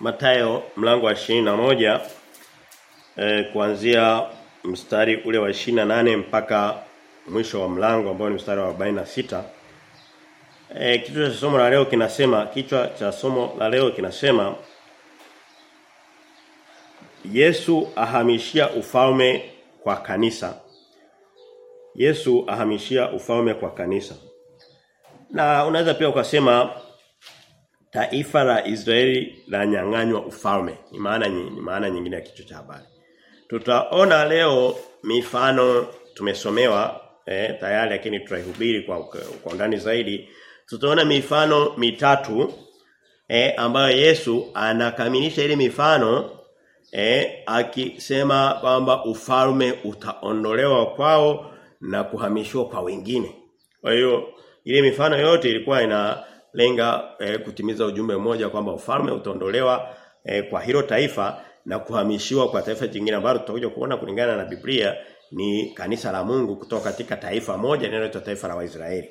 Matayo mlango wa 21 eh, kuanzia mstari ule wa 28 mpaka mwisho wa mlango ambao ni mstari wa 46. Eh, kichwa cha somo la leo kinasema kichwa cha somo la leo kinasema Yesu ahamishia ufalme kwa kanisa. Yesu ahamishia ufalme kwa kanisa. Na unaweza pia ukasema taifa la Israeli la nyang'anywa ufalme. Ni maana ni maana nyingine ya kichwa cha habari. Tutaona leo mifano tumesomewa eh, tayari lakini tutaihubiri kwa kwa undani zaidi. Tutaona mifano mitatu eh, ambayo Yesu anakamilisha ile mifano eh, akisema kwamba ufalme utaondolewa kwao na kuhamishwa kwa wengine. Kwa hiyo ile mifano yote ilikuwa inalenga eh, kutimiza ujumbe mmoja kwamba ufalme utaondolewa eh, kwa hilo taifa na kuhamishiwa kwa taifa jingine ambalo tutakuja kuona kulingana na Biblia ni kanisa la Mungu kutoka katika taifa moja linaloitwa taifa la Waisraeli.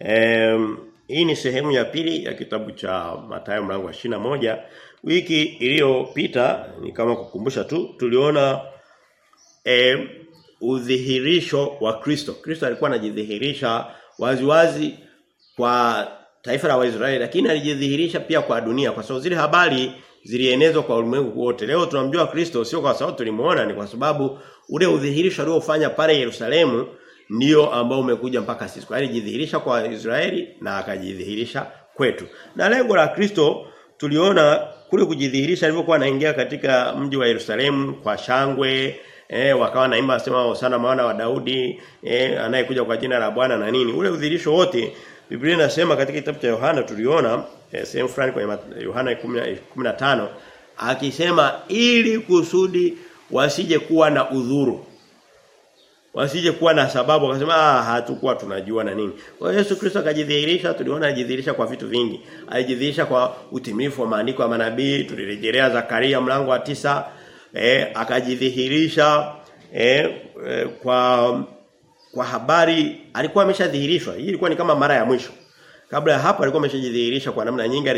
Um, hii ni sehemu ya pili ya kitabu cha Mathayo mlango wa moja Wiki iliyopita ni kama kukumbusha tu tuliona um, udhihirisho wa Kristo. Kristo alikuwa anajidhihirisha waziwazi kwa taifa la Waisraeli lakini alijidhihirisha pia kwa dunia kwa sababu zile habari zilienezwa kwa ulimwengu wote. Leo tunamjua Kristo sio kwa sababu tulimuona ni kwa sababu ule udhihirisho aliofanya pale Yerusalemu ndio ambao umekuja mpaka sisi. Kwa alijidhihirisha kwa Israeli na akajidhihirisha kwetu. Na lengo la Kristo tuliona kule kujidhihirisha alivyokuwa anaingia katika mji wa Yerusalemu kwa shangwe eh wakawa naimba sema sana maana wa Daudi eh anayekuja kwa jina la Bwana na nini ule udhirisho wote Biblia inasema katika kitabu cha Yohana tuliona eh, sehemu fulani kwenye Yohana 15 akisema ili kusudi wasije kuwa na udhuru wasije kuwa na sababu akasema ah hatakuwa tunajua na nini. Kwa Yesu Kristo akajidhihirisha tuliona alijidhihirisha kwa vitu vingi. Alijidhihirisha kwa utimilifu wa maandiko ya manabii, tulirejelea Zakaria mlango wa tisa eh akajidhihirisha eh, eh, kwa kwa habari alikuwa ameshadhihirishwa. Hii ilikuwa ni kama mara ya mwisho. Kabla ya hapo alikuwa ameshajidhihirisha kwa namna nyingi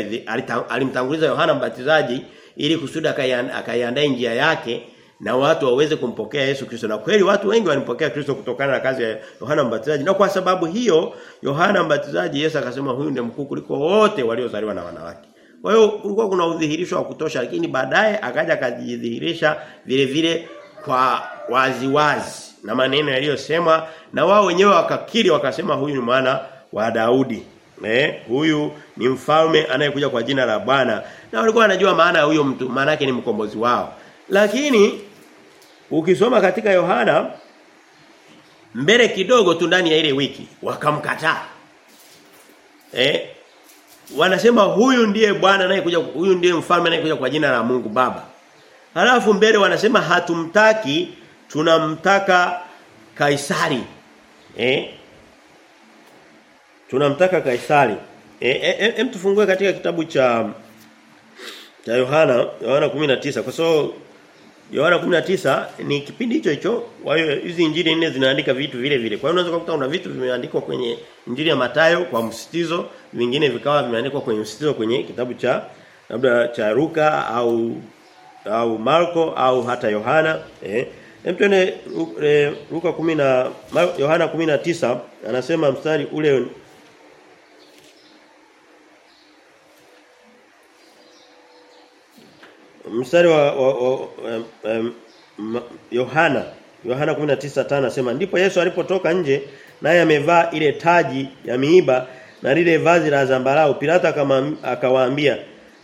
alimtanguliza Yohana Mbatizaji ili kusudi akaiandaa njia yake na watu waweze kumpokea Yesu Kristo. Na kweli watu wengi walimpokea Kristo kutokana na kazi ya Yohana Mbatizaji. Na kwa sababu hiyo Yohana Mbatizaji Yesu akasema huyu ndiye mkuu kuliko wote waliozaliwa na wanawake. Kwa hiyo kulikuwa kuna udhihirisho wa kutosha lakini baadaye akaja akajidhihirisha vile vile kwa waziwazi wazi, na maneno yaliyosemwa na wao wenyewe wakakiri wakasema huyu ni mwana wa Daudi. Eh, huyu ni mfalme anayekuja kwa jina la Bwana. Na walikuwa wanajua maana ya huyo mtu, maana yake ni mkombozi wao. Lakini ukisoma katika Yohana mbele kidogo tu ndani ya ile wiki wakamkataa. Eh? Wanasema huyu ndiye Bwana anayekuja huyu ndiye mfalme anayekuja kwa jina la Mungu Baba. Halafu mbele wanasema hatumtaki tunamtaka Kaisari. Eh? Tunamtaka Kaisari. Eh, eh, eh tufungue katika kitabu cha cha Yohana, Yohana 19 kwa sababu Yohana 19 ni kipindi hicho hicho. Kwa hiyo hizi injili nne zinaandika vitu vile vile. Kwa hiyo unaweza kukuta una vitu vimeandikwa kwenye injili ya Matayo kwa msitizo, vingine vikawa vimeandikwa kwenye msitizo kwenye kitabu cha labda cha Luka au au Marko au hata Yohana, eh. Hem tuende Luka 10 na Yohana 19 anasema mstari ule mstari wa, Yohana Yohana 19:5 anasema ndipo Yesu alipotoka nje naye amevaa ile taji ya miiba na lile vazi la zambarau. Pilato akawaambia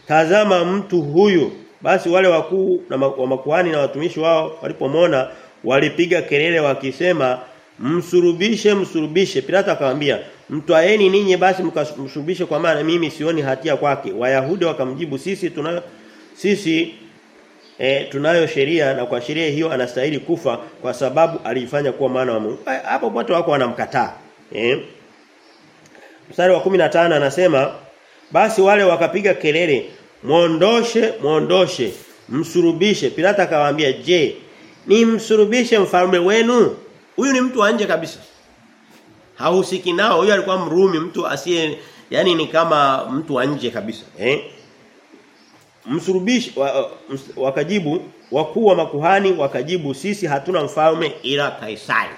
tazama mtu huyu. Basi wale wakuu na wa makuhani na watumishi wao walipomwona walipiga kelele wakisema msurubishe msurubishe. Pilato akamwambia mtwaeni ninyi basi mkasurubishe kwa maana mimi sioni hatia kwake. Wayahudi wakamjibu sisi tuna sisi e, tunayo sheria na kwa sheria hiyo anastahili kufa kwa sababu alifanya kuwa maana wa Mungu. Hapo watu wako wanamkataa. Eh? Mstari wa 15 anasema basi wale wakapiga kelele mwondoshe mwondoshe msurubishe Pilato akawaambia je ni msurubishe mfalme wenu huyu ni mtu wa nje kabisa hahusiki nao huyu alikuwa mrumi mtu asiye yani ni kama mtu wa nje kabisa eh msurubishi wa, uh, wakajibu wakuu wa makuhani wakajibu sisi hatuna mfalme ila Kaisari.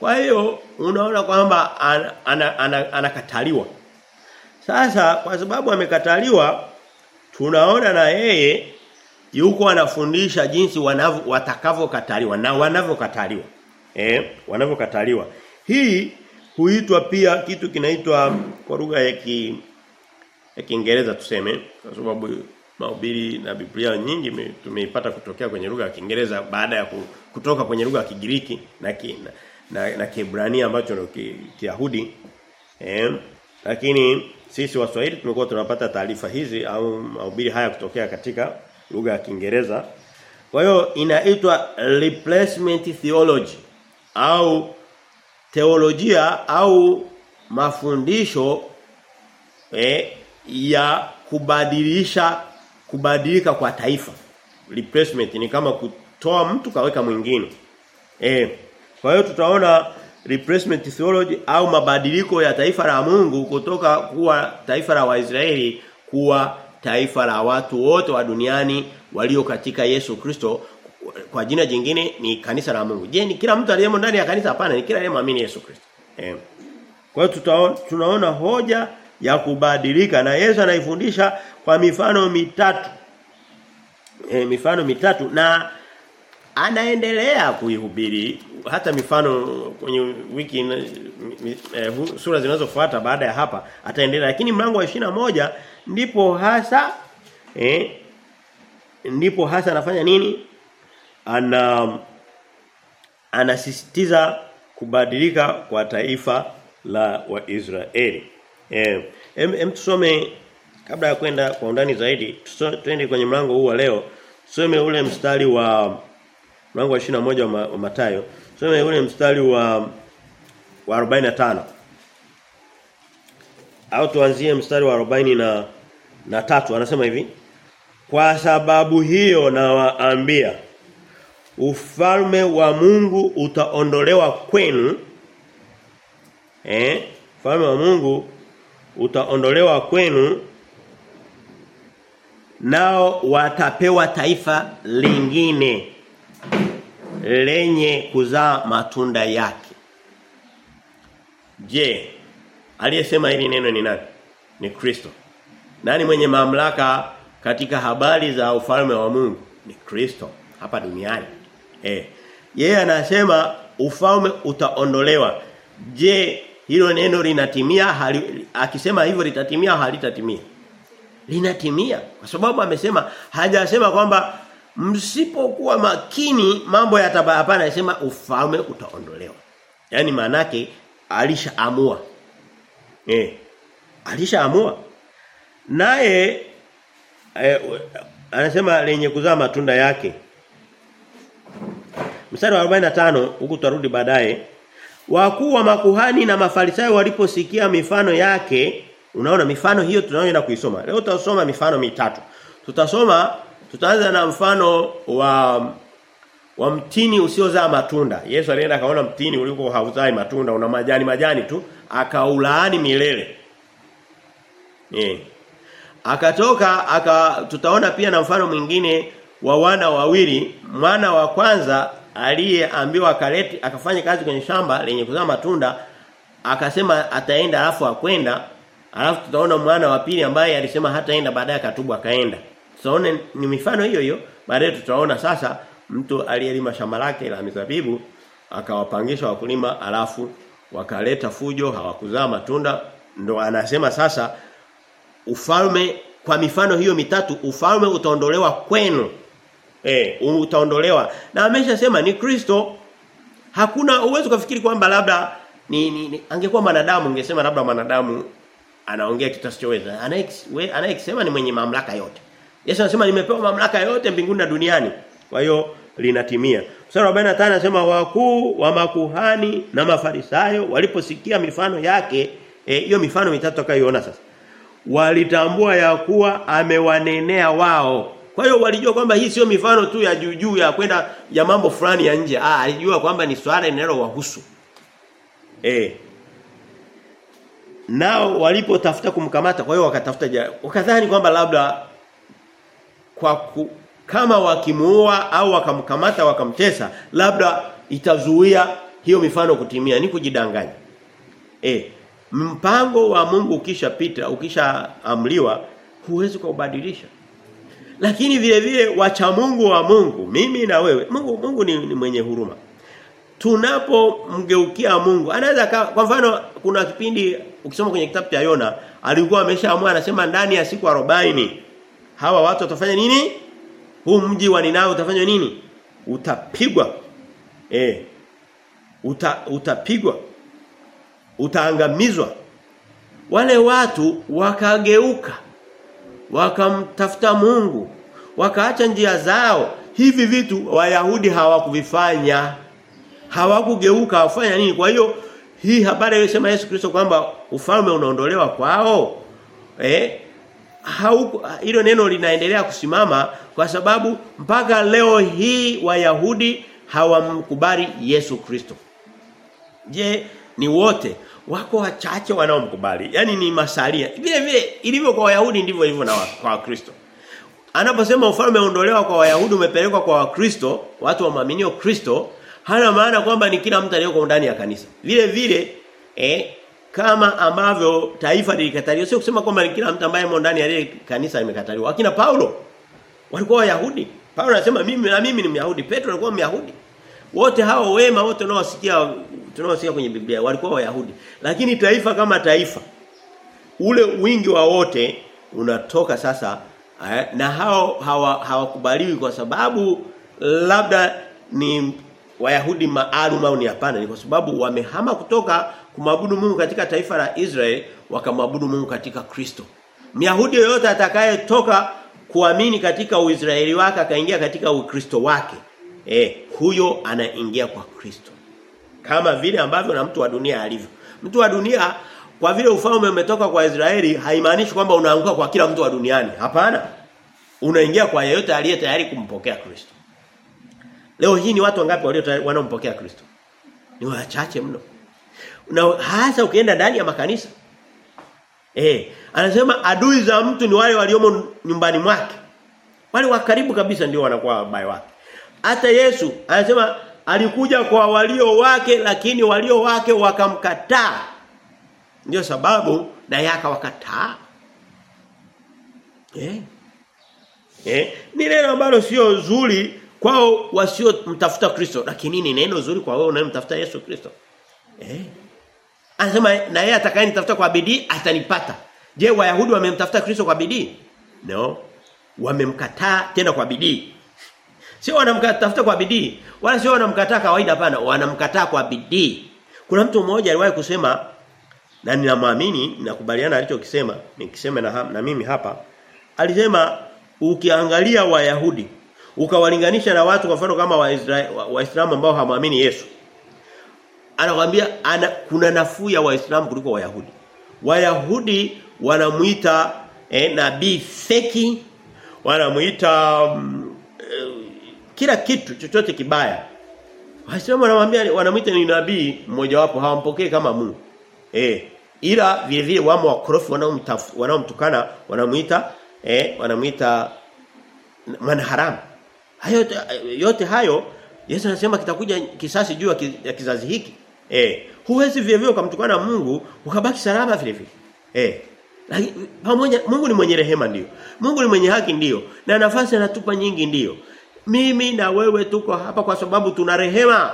Kwa hiyo unaona kwamba anakataliwa. Ana, ana, ana Sasa kwa sababu amekataliwa tunaona na yeye yuko anafundisha jinsi wanavyo watakavyokataliwa na wanavyokataliwa. Eh, wanavyokataliwa. Hii huitwa pia kitu kinaitwa kwa lugha ya ki ya Kiingereza tuseme kwa sababu mahubiri na Biblia nyingi tumeipata kutokea kwenye lugha ya Kiingereza baada ya kutoka kwenye lugha ya Kigiriki na ki, na, na, na Kiebrania ambacho ni ki- Kiyahudi. Eh lakini sisi Waswahili tumekuwa tunapata taarifa hizi au mahubiri haya kutokea katika lugha ya Kiingereza. Kwa hiyo inaitwa replacement theology au teolojia au mafundisho eh, ya kubadilisha kubadilika kwa taifa. Replacement ni kama kutoa mtu kaweka mwingine. Eh. Kwa hiyo tutaona replacement theology au mabadiliko ya taifa la Mungu kutoka kuwa taifa la Waisraeli kuwa taifa la watu wote wa duniani walio katika Yesu Kristo kwa jina jingine ni kanisa la Mungu. Je, ni kila mtu aliyemo ndani ya kanisa hapana, ni kila aliyemwamini Yesu Kristo. Eh. Kwa hiyo tunaona hoja ya kubadilika na Yesu anaifundisha kwa mifano mitatu. E, mifano mitatu na anaendelea kuihubiri hata mifano kwenye wiki mi- e, sura zinazofuata baada ya hapa ataendelea lakini mlango wa moja ndipo hasa eh, ndipo hasa anafanya nini ana anasisitiza kubadilika kwa taifa la Waisraeli. Eh, em, em tusome kabla ya kwenda kwa undani zaidi, twende kwenye mlango huu wa leo. Tusome ule mstari wa mlango wa 21 wa, wa Mathayo. Tusome ule mstari wa wa 45. Au tuanzie mstari wa 40 na na tatu anasema hivi. Kwa sababu hiyo nawaambia ufalme wa Mungu utaondolewa kwenu eh ufalme wa Mungu utaondolewa kwenu nao watapewa taifa lingine lenye kuzaa matunda yake. Je aliyesema hili neno ni nani? Ni Kristo. Nani mwenye mamlaka katika habari za ufalme wa Mungu? Ni Kristo hapa duniani. Eh yeye anasema ufalme utaondolewa. Je hilo neno linatimia? Akisema hivyo litatimia halitatimia linatimia. Kwa sababu amesema hajasema kwamba msipokuwa makini mambo yataba hapana anasema ufalme utaondolewa. Yani maanake alishaamua. Eh alishaamua. Naye eh, anasema lenye kuzaa matunda yake. Mstari wa 45 huku tarudi baadaye. Wakuu wa makuhani na mafarisayo waliposikia mifano yake, unaona mifano hiyo tunayoenda kuisoma. Leo tutasoma mifano mitatu. Tutasoma tutaanza na mfano wa wa mtini usiozaa matunda. Yesu alienda akaona mtini uliko hauzai matunda, una majani majani tu, akaulaani milele. Eh. Akatoka aka tutaona pia na mfano mwingine wa wana wawili, mwana wa kwanza aliyeambiwa akaleti akafanya kazi kwenye shamba lenye kuzaa matunda akasema ataenda alafu akwenda alafu tutaona mwana wa pili ambaye alisema hataenda baadaye akatubu akaenda. Tutaona ni mifano hiyo hiyo baadaye tutaona sasa mtu aliyelima shamba lake la mizabibu akawapangisha wakulima alafu wakaleta fujo hawakuzaa matunda. Ndo anasema sasa ufalme kwa mifano hiyo mitatu ufalme utaondolewa kwenu. Eh utaondolewa. Na ameshasema ni Kristo. Hakuna uwezo kufikiri kwamba labda ni, ni, ni angekuwa mwanadamu ungesema labda manadamu anaongea kitu asichoweza Anayesema ni mwenye mamlaka yote Yesu anasema nimepewa mamlaka yote mbinguni na duniani kwa hiyo linatimia Mstari wa 45 anasema wakuu wa makuhani na mafarisayo waliposikia mifano yake hiyo e, mifano mitatu tutakayoiona sasa walitambua ya kuwa amewanenea wao kwa hiyo walijua kwamba hii sio mifano tu ya juu ya kwenda ya mambo fulani ya nje. Ah, alijua kwamba ni swala linalowahusu. Eh. Nao walipotafuta kumkamata, kwa hiyo wakatafuta wakadhani kwamba labda kwa ku, kama wakimuua au wakamkamata wakamtesa labda itazuia hiyo mifano kutimia ni kujidanganya. Eh, mpango wa Mungu ukishapita, ukishaamliwa huwezi kubadilisha. Lakini vile vile wacha Mungu wa Mungu, mimi na wewe. Mungu Mungu ni, ni mwenye huruma. Tunapomgeukia Mungu, anaweza kwa mfano kuna kipindi ukisoma kwenye kitabu cha Yona, alikuwa ameshaamua anasema ndani ya siku 40 hawa watu watafanya nini? Huu mji wa Ninawi utafanya nini? Utapigwa. Eh. Uta, utapigwa. Utaangamizwa. Wale watu wakageuka. Wakamtafuta Mungu. Wakaacha njia zao. Hivi vitu Wayahudi hawakuvifanya. Hawakugeuka wafanya nini? Kwa hiyo hii habari iliyosema Yesu Kristo kwamba ufalme unaondolewa kwao eh hau hilo neno linaendelea kusimama kwa sababu mpaka leo hii Wayahudi hawamkubali Yesu Kristo. Je, ni wote wako wachache wanaomkubali? Yaani ni masalia. Vile vile ilivyo kwa Wayahudi ndivyo ilivyo na wa, kwa Wakristo. Anaposema ufalme uondolewa kwa Wayahudi umepelekwa kwa Wakristo, watu waaminio Kristo, hana maana kwamba ni kila mtu aliyoko ndani ya kanisa. Vile vile eh kama ambavyo taifa lilikataliwa sio kusema kwamba kila mtu ambaye yumo ndani ya ile kanisa limekataliwa. Akina Paulo walikuwa Wayahudi. Paulo anasema mimi na mimi ni Myahudi. Petro alikuwa Myahudi. Wote hao wema wote tunaosikia tunaowasikia kwenye Biblia walikuwa Wayahudi. Lakini taifa kama taifa ule wingi wa wote unatoka sasa eh, na hao hawakubaliwi hawa kwa sababu labda ni Wayahudi maalum au ni hapana ni kwa sababu wamehama kutoka kumwabudu Mungu katika taifa la Israeli wakamwabudu Mungu katika Kristo. Myahudi yoyote atakayetoka kuamini katika Uisraeli wake akaingia katika Ukristo wake eh huyo anaingia kwa Kristo. Kama vile ambavyo na mtu wa dunia alivyo. Mtu wa dunia kwa vile ufalme umetoka kwa Israeli haimaanishi kwamba unaanguka kwa kila mtu wa duniani. Hapana. Unaingia kwa yeyote aliye tayari kumpokea Kristo. Leo hii ni watu wangapi walio wanaompokea Kristo? Ni wachache mno. Na hasa ukienda ndani ya makanisa. Eh, anasema adui za mtu ni wale waliomo nyumbani mwake. Wale wa karibu kabisa ndio wanakuwa wabaya wake. Hata Yesu anasema alikuja kwa walio wake lakini walio wake wakamkataa. Ndio sababu na yaka wakataa. Eh? Eh, ni neno ambalo sio zuri kwao wasio mtafuta Kristo lakini ni neno zuri kwa wewe unayemtafuta Yesu Kristo. Eh? Anasema na yeye atakayenitafuta kwa bidii atanipata. Je, Wayahudi wamemtafuta Kristo kwa bidii? No. Wamemkataa tena kwa bidii. Sio wanamkatafuta kwa bidii, wala sio wanamkataa kawaida hapana, wanamkataa kwa bidii. Kuna mtu mmoja aliwahi kusema na ninamwamini, ninakubaliana alichokisema, nikisema na, na mimi hapa. Alisema ukiangalia Wayahudi ukawalinganisha na watu kwa mfano kama Waislamu wa, ambao hawamwamini Yesu. Anakuambia ana, kuna nafuu ya waislamu kuliko wayahudi. Wayahudi wanamuita eh, nabii feki wanamuita mm, eh, kila kitu chochote kibaya. Waislamu wanamwambia wanamuita ni nabii mmoja wapo hawampokee kama Mungu. Eh ila vile vile wamo wakorofi wanaomtukana wanamuita eh wanamuita manharamu hayo yote hayo Yesu anasema kitakuja kisasi juu ya kizazi hiki. Eh, huwezi vile vile Mungu ukabaki salama vile vile. Eh. Lakini pamoja Mungu ni mwenye rehema ndio. Mungu ni mwenye haki ndio. Na nafasi anatupa nyingi ndio. Mimi na wewe tuko hapa kwa sababu tuna rehema.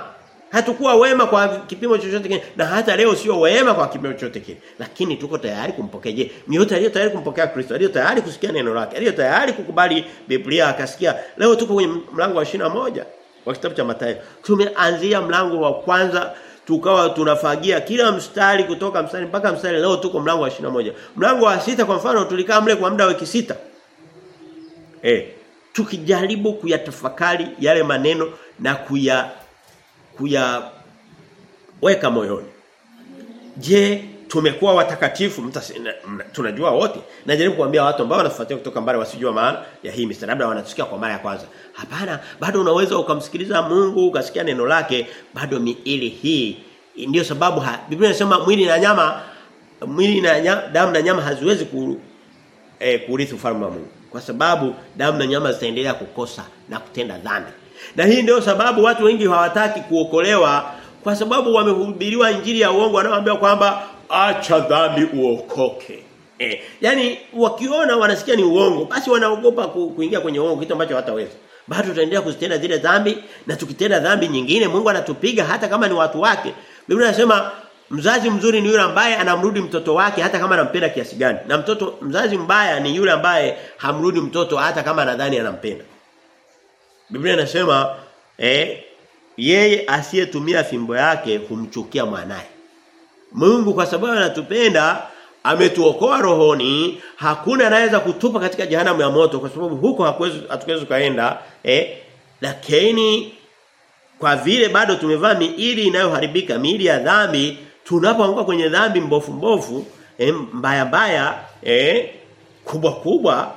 Hatukuwa wema kwa kipimo chochote kile na hata leo sio wema kwa kipimo chochote kile. Lakini tuko tayari kumpokea. Je, mioyo aliyo tayari kumpokea Kristo, aliyo tayari kusikia neno lake, aliyo tayari kukubali Biblia akasikia. Leo tuko kwenye mlango wa moja wa kitabu cha Mathayo. Tumeanzia mlango wa kwanza tukawa tunafagia kila mstari kutoka mstari mpaka mstari leo tuko mlango wa moja Mlango wa sita kwa mfano tulikaa mle kwa muda wa wiki sita. Eh, tukijaribu kuyatafakari yale maneno na kuya kuya weka moyoni. Je, tumekuwa watakatifu? Tunajua wote. Najaribu kuambia watu ambao wanafuatia kutoka mbali wasijua maana ya hii mistari labda wanatusikia kwa mara ya kwanza. Hapana bado unaweza ukamsikiliza Mungu ukasikia neno lake bado miili hii. Ndio sababu ha, Biblia inasema mwili na nyama mwili na nyama, damu na nyama haziwezi ku, eh, kurithi ufalme wa Mungu. Kwa sababu damu na nyama zitaendelea kukosa na kutenda dhambi. Na hii ndio sababu watu wengi hawataki kuokolewa kwa sababu wamehubiriwa injili ya uongo wanaoambia kwamba acha dhambi uokoke. Eh, yani wakiona wanasikia ni uongo basi wanaogopa ku, kuingia kwenye uongo kitu ambacho hataweza. Bado tutaendelea kuzitenda zile dhambi na tukitenda dhambi nyingine Mungu anatupiga hata kama ni watu wake. Biblia inasema mzazi mzuri ni yule ambaye anamrudi mtoto wake hata kama anampenda kiasi gani. Na mtoto mzazi mbaya ni yule ambaye hamrudi mtoto hata kama anadhani anampenda. Biblia inasema eh yeye asiyetumia fimbo yake humchukia mwanaye. Mungu kwa sababu anatupenda ametuokoa rohoni, hakuna anaweza kutupa katika jehanamu ya moto kwa sababu huko hatuwezi kaenda eh lakini kwa vile bado tumevaa miili inayoharibika, miili ya dhambi, tunapoanguka kwenye dhambi mbofu mbofu, eh, mbaya mbaya, eh, kubwa kubwa,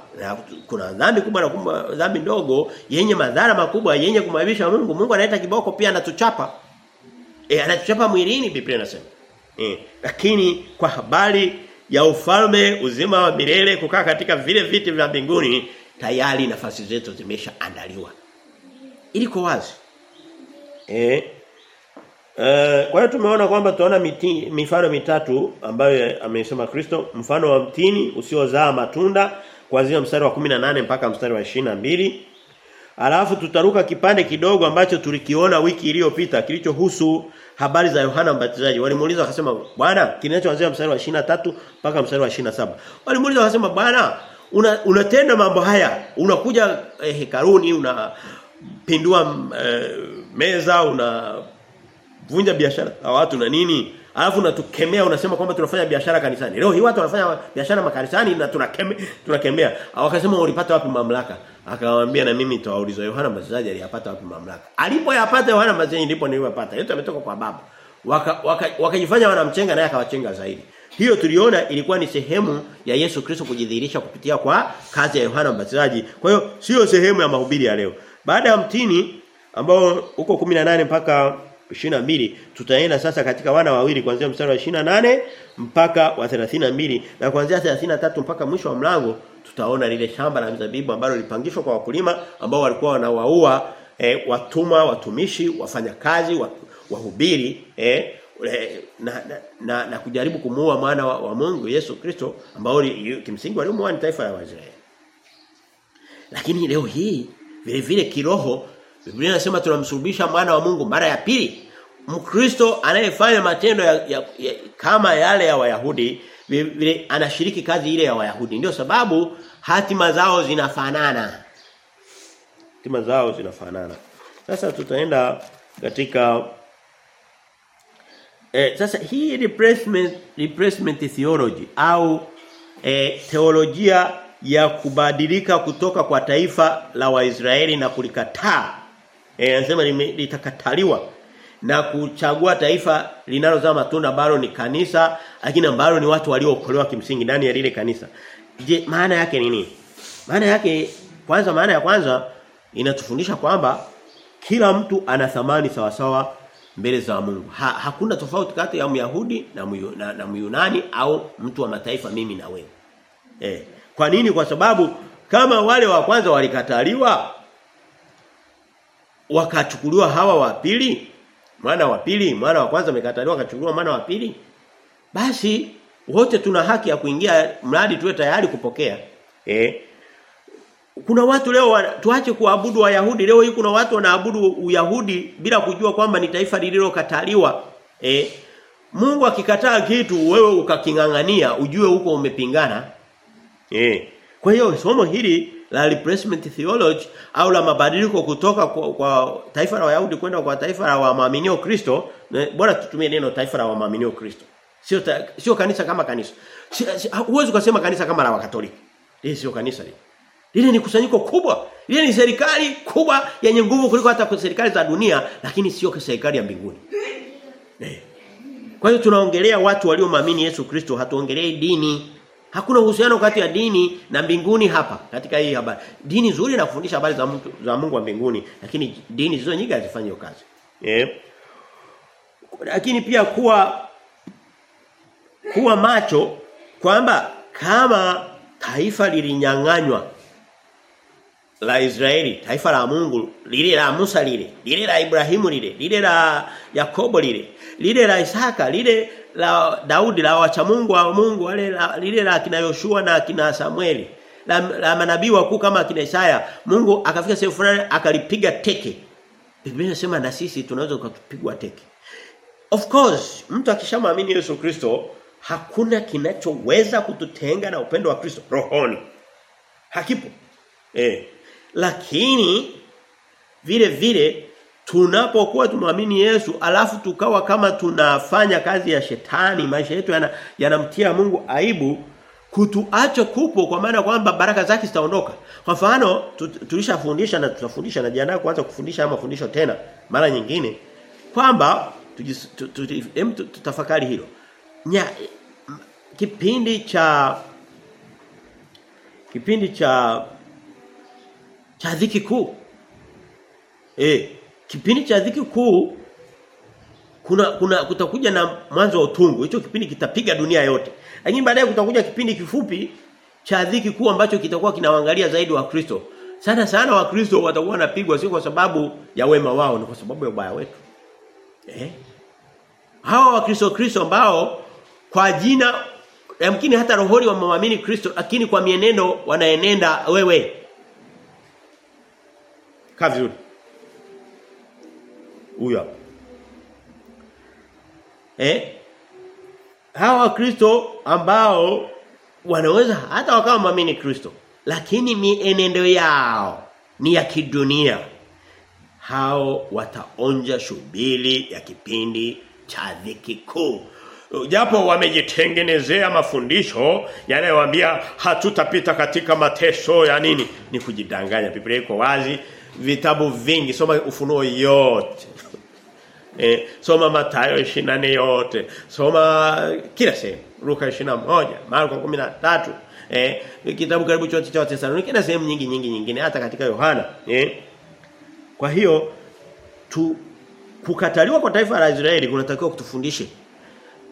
kuna dhambi kubwa na kubwa, dhambi ndogo yenye madhara makubwa, yenye kumwaibisha Mungu. Mungu analeta kiboko pia anatuchapa. Eh, anatuchapa mwilini Biblia inasema. E, lakini kwa habari ya ufalme uzima wa milele kukaa katika vile viti vya mbinguni tayari nafasi zetu zimeshaandaliwa. Iliko wazi. Eh Uh, kwa hiyo tumeona kwamba tunaona mifano mitatu ambayo amesema Kristo, mfano wa mtini usiozaa matunda kuanzia mstari wa 18 mpaka mstari wa 22. Alafu tutaruka kipande kidogo ambacho tulikiona wiki iliyopita kilichohusu habari za Yohana Mbatizaji. Walimuuliza wakasema, "Bwana, kinachoanzia mstari wa 23 mpaka mstari wa 27." Walimuuliza wakasema, "Bwana, una, unatenda mambo haya, unakuja eh, hekaruni, unapindua eh, meza, una vunja biashara za watu na nini? Alafu unatukemea unasema kwamba tunafanya biashara kanisani. Leo hii watu wanafanya biashara makanisani na tunakemea tunakemea. Wakasema ulipata wapi mamlaka? Akamwambia na mimi tawauliza Yohana Mbatizaji aliyapata wapi mamlaka? Alipoyapata Yohana Mbatizaji ndipo niliyopata yote ametoka kwa baba. Wakajifanya waka, waka wanamchenga naye akawachenga zaidi. Hiyo tuliona ilikuwa ni sehemu ya Yesu Kristo kujidhihirisha kupitia kwa kazi ya Yohana Mbatizaji. Kwa hiyo sio sehemu ya mahubiri ya leo. Baada ya mtini ambao uko 18 mpaka 22 tutaenda sasa katika wana wawili kuanzia mstari wa 28 mpaka wa 32 na kuanzia 33 mpaka mwisho wa mlango tutaona lile shamba la mzabibu ambalo lilipangishwa kwa wakulima ambao walikuwa wanawaua eh, watuma watumishi wafanyakazi wahubiri eh, na, na, na, na kujaribu kumuua mwana wa, wa Mungu Yesu Kristo ambao kimsingi walimuua taifa la Waisraeli. Lakini leo hii vile vile kiroho Biblia inasema tunamsulubisha mwana wa Mungu mara ya pili. Mkristo anayefanya matendo ya, ya, ya, kama yale ya Wayahudi vile anashiriki kazi ile ya Wayahudi. Ndio sababu hatima zao zinafanana. Hatima zao zinafanana. Sasa tutaenda katika eh, sasa hii replacement replacement theology au eh, teolojia ya kubadilika kutoka kwa taifa la Waisraeli na kulikataa eh anasema litakataliwa na kuchagua taifa linalozaa matunda ambalo ni kanisa lakini ambalo ni watu waliookolewa kimsingi ndani ya lile kanisa. Je, maana yake ni nini? Maana yake kwanza maana ya kwanza inatufundisha kwamba kila mtu ana thamani sawasawa mbele za Mungu. Ha, hakuna tofauti kati ya Myahudi na, Myu, na, na Myunani au mtu wa mataifa mimi na wewe. Eh. Kwa nini? Kwa sababu kama wale wa kwanza walikataliwa wakachukuliwa hawa wa pili mwana wa pili mwana wa kwanza amekataliwa akachukuliwa mwana wa pili basi wote tuna haki ya kuingia mradi tuwe tayari kupokea. Eh kuna watu leo tuache kuabudu wayahudi. Leo hii kuna watu wanaabudu uyahudi bila kujua kwamba ni taifa lililokataliwa. Eh Mungu akikataa kitu wewe ukakingangania ujue huko umepingana. Eh kwa hiyo somo hili la replacement theology au la mabadiliko kutoka kwa, kwa taifa la Wayahudi kwenda kwa taifa la waaminio Kristo bora tutumie neno taifa la waaminio Kristo. Sio sio kanisa kama kanisa. Huwezi kusema kanisa kama la wakatoliki. Hili sio kanisa lile. Lile ni kusanyiko kubwa. Lile ni serikali kubwa yenye nguvu kuliko hata serikali za dunia lakini sio serikali ya mbinguni. Eh. kwa hiyo tunaongelea watu walioamini Yesu Kristo hatuongelei dini Hakuna uhusiano kati ya dini na mbinguni hapa katika hii habari. Dini nzuri inafundisha habari za mtu za Mungu wa mbinguni, lakini dini zizo nyingi hazifanyi kazi. Eh. Lakini pia kuwa kuwa macho kwamba kama taifa lilinyang'anywa la Israeli, taifa la Mungu, lile la Musa lile, lile la Ibrahimu lile, lile la Yakobo lile, lile la Isaka, lile la Daudi la wacha Mungu wa Mungu wale la, lile la kina Yoshua na kina Samueli, la, la manabii wakuu kama kina Isaya, Mungu akafika sehemu fulani akalipiga teke. Biblia inasema na sisi tunaweza kupigwa teke. Of course, mtu akishamwamini Yesu Kristo, hakuna kinachoweza kututenga na upendo wa Kristo rohoni. Hakipo. Eh. Lakini vile vile tunapokuwa tumwamini Yesu alafu tukawa kama tunafanya kazi ya shetani maisha yetu yanamtia yana Mungu aibu kutuacha kupo kwa maana kwamba baraka zake zitaondoka. Kwa mfano tulishafundisha na tutafundisha na jiandaa kuanza kufundisha ama fundisho tena mara nyingine kwamba tutafakari hilo. Nya, kipindi cha kipindi cha cha dhiki kuu. Eh, kipindi cha dhiki kuu kuna kuna kutakuja na mwanzo wa utungu. Hicho kipindi kitapiga dunia yote. Lakini baadaye kutakuja kipindi kifupi cha dhiki kuu ambacho kitakuwa kinawaangalia zaidi wa Kristo. Sana sana wa Kristo watakuwa wanapigwa sio kwa sababu ya wema wao, ni kwa sababu ya ubaya wetu. Eh? Hawa wa Kristo Kristo ambao kwa jina yamkini hata rohoni wamwamini Kristo lakini kwa mienendo wanaenenda wewe. Kaa vizuri. Huyo Eh? Hawa Wakristo ambao wanaweza hata wakawa maamini Kristo lakini mienendo yao ni ya kidunia. Hao wataonja shubili ya kipindi cha dhiki kuu. Japo wamejitengenezea mafundisho yanayowaambia hatutapita katika mateso ya nini ni kujidanganya. Biblia iko wazi vitabu vingi soma ufunuo yote. E, soma Mathayo 24 yote. Soma kila sehemu. Luka 21, Marko 13. Eh, kitabu karibu chote cha Wathesalonike na sehemu nyingi nyingi nyingine hata katika Yohana. Eh. Kwa hiyo tu kukataliwa kwa taifa la Israeli kunatakiwa kutufundishe.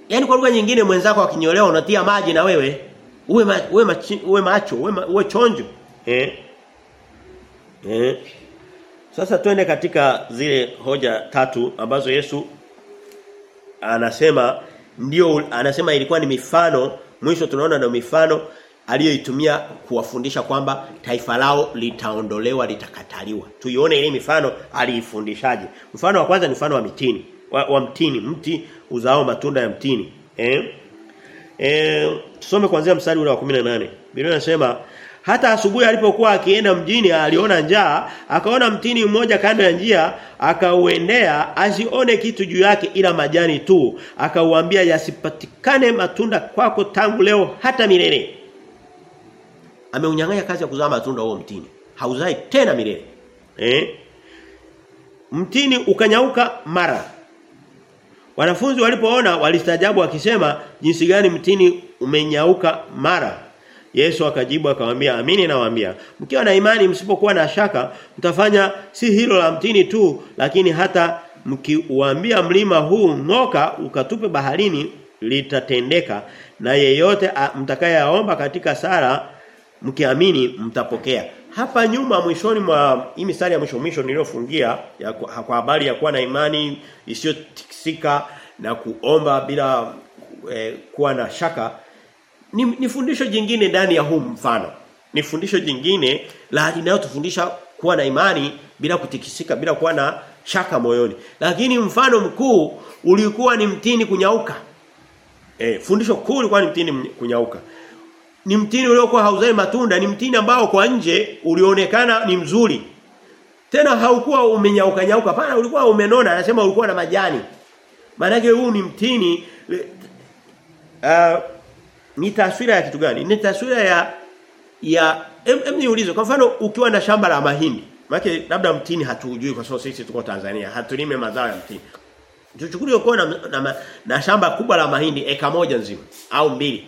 Yaani kwa lugha nyingine mwenzako akinyolewa unatia maji na wewe uwe ma, uwe, machi, uwe macho, uwe, ma, uwe chonjo. Eh. Eh. Sasa twende katika zile hoja tatu ambazo Yesu anasema ndio anasema ilikuwa ni mifano mwisho tunaona ndio mifano aliyoitumia kuwafundisha kwamba taifa lao litaondolewa litakataliwa. Tuione ile mifano aliifundishaje. Mfano wa kwanza ni mfano wa mitini, wa, wa mtini, mti uzao matunda ya mtini. Eh? Eh, tusome kuanzia mstari ule wa 18. Biblia inasema hata asubuhi alipokuwa akienda mjini aliona njaa, akaona mtini mmoja kando ya njia, akauendea asione kitu juu yake ila majani tu. Akauambia yasipatikane matunda kwako tangu leo hata milele. Ameunyang'anya kazi ya kuzaa matunda huo mtini. Hauzai tena milele. Eh? Mtini ukanyauka mara. Wanafunzi walipoona walistajabu wakisema jinsi gani mtini umenyauka mara. Yesu akajibu akamwambia amini nawaambia mkiwa na imani msipokuwa na shaka mtafanya si hilo la mtini tu lakini hata mkiuambia mlima huu ng'oka ukatupe baharini litatendeka. Na yeyote mtakayeomba katika sala mkiamini mtapokea. Hapa nyuma mwishoni mwa hii mistari ya mwisho mwisho niliyofungia kwa habari ya kuwa na imani isiyotikisika na kuomba bila eh, kuwa na shaka ni, ni fundisho jingine ndani ya huu mfano. Ni fundisho jingine la linalotufundisha kuwa na imani bila kutikisika bila kuwa na shaka moyoni. Lakini mfano mkuu ulikuwa ni mtini kunyauka. E, fundisho kuu ulikuwa ni mtini kunyauka. Ni mtini uliokuwa hauzai matunda, ni mtini ambao kwa nje ulionekana ni mzuri. Tena haukuwa umenyauka nyauka, pana ulikuwa umenona, anasema ulikuwa na majani. Maana huu ni mtini uh, ni taswira ya kitu gani? Ni taswira ya ya em, niulize kwa mfano ukiwa na shamba la mahindi. Maana labda mtini hatujui kwa sababu sisi tuko Tanzania, hatulime mazao ya mtini. Tuchukulie uko na, na, na shamba kubwa la mahindi eka moja nzima au mbili.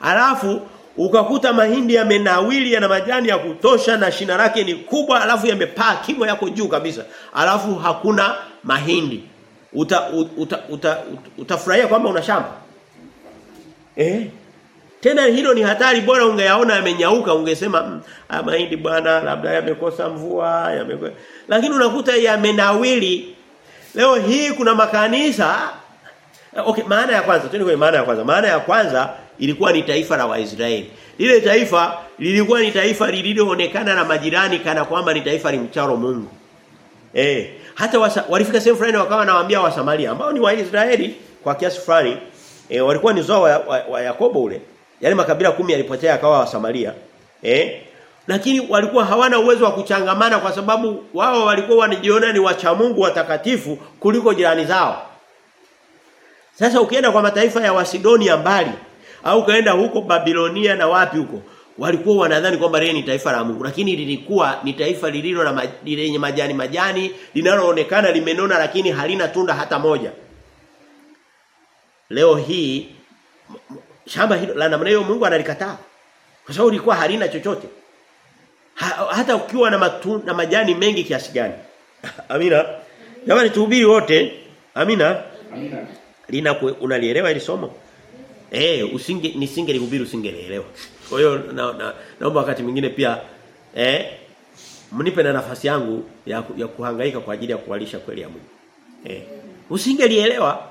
Alafu ukakuta mahindi yamenawili yana majani ya kutosha na shina lake ni kubwa alafu yamepaa kimo yako juu kabisa. Alafu hakuna mahindi. Uta, uta, uta, uta, utafurahia kwamba una shamba. Eh? Tena hilo ni hatari bora ungeyaona yamenyauka ungesema mm, mahindi bwana labda yamekosa mvua yamekosa lakini unakuta yamenawili leo hii kuna makanisa okay maana ya kwanza twende kwenye maana ya kwanza. Maana ya kwanza ilikuwa ni taifa la Waisraeli. Lile taifa lilikuwa ni taifa lililoonekana na majirani kana kwamba ni taifa limcharo Mungu. Eh hata wasa, walifika sehemu fulani wakawa nawaambia wa Samaria ambao ni Waisraeli kwa kiasi fulani. Eh, walikuwa ni zao wa, wa, wa Yakobo ule yale makabila kumi yalipotea akawa wa Samaria eh? Lakini walikuwa hawana uwezo wa kuchangamana kwa sababu wao walikuwa wanajiona ni wacha Mungu watakatifu kuliko jirani zao. Sasa ukienda kwa mataifa ya Wasidonia mbali au kaenda huko Babilonia na wapi huko walikuwa wanadhani kwamba lile ni taifa la Mungu. Lakini lilikuwa ni taifa lililo na lenye majani majani linaloonekana limenona lakini halina tunda hata moja. Leo hii shamba hilo la namna hiyo Mungu analikataa. Kwa sababu lilikuwa halina chochote. Ha, hata ukiwa na matu, na majani mengi kiasi gani. Amina. Jamani tuhubiri wote. Amina. Amina. lina unalielewa hili somo? Eh usinge nisingelihubiri usingelielewa. Kwa hiyo na, na, naomba wakati mwingine pia eh mnipe na nafasi yangu ya, ya kuhangaika kwa ajili ya kuwalisha kweli ya Mungu. Eh usingelielewa?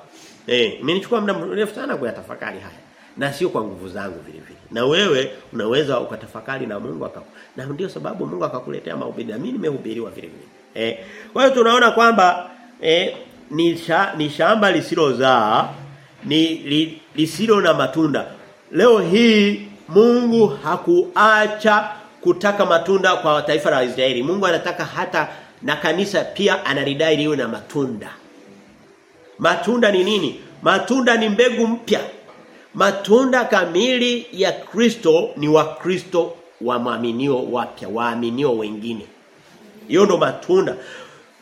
Eh mimi nichukua muda mrefu sana kuyatafakari haya na sio kwa nguvu zangu vile vile na wewe unaweza ukatafakari na Mungu akaku na ndio sababu Mungu akakuletea mahubiri mimi nimehubiriwa vile vile eh kwa hiyo tunaona kwamba eh ni, sha, ni shamba lisilozaa ni li, lisilo na matunda. Leo hii Mungu hakuacha kutaka matunda kwa taifa la Israeli. Mungu anataka hata na kanisa pia analidai liwe na matunda. Matunda ni nini? Matunda ni mbegu mpya. Matunda kamili ya Kristo ni wa Kristo wa maaminio wapya, waaminio wengine. Hiyo ndo matunda.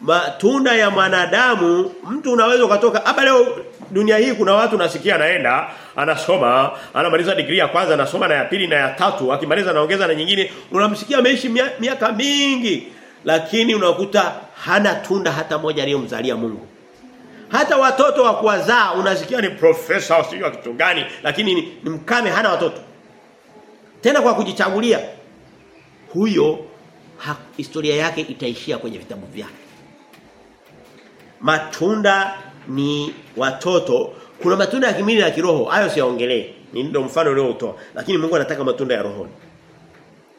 Matunda ya mwanadamu mtu unaweza ukatoka hapa leo dunia hii kuna watu nasikia anaenda anasoma anamaliza degree ya kwanza anasoma na ya pili na ya tatu akimaliza anaongeza na nyingine. Unamsikia ameishi miaka mingi lakini unakuta hana tunda hata moja aliyomzalia Mungu hata watoto wa kuwazaa unasikia ni profesa sio kitu gani lakini ni, ni mkame hana watoto. Tena kwa kujichagulia huyo ha, historia yake itaishia kwenye vitabu vyake. Matunda ni watoto. Kuna matunda ya kimwili na kiroho hayo siyaongelee. Ni ndio mfano leo utoa lakini Mungu anataka matunda ya rohoni.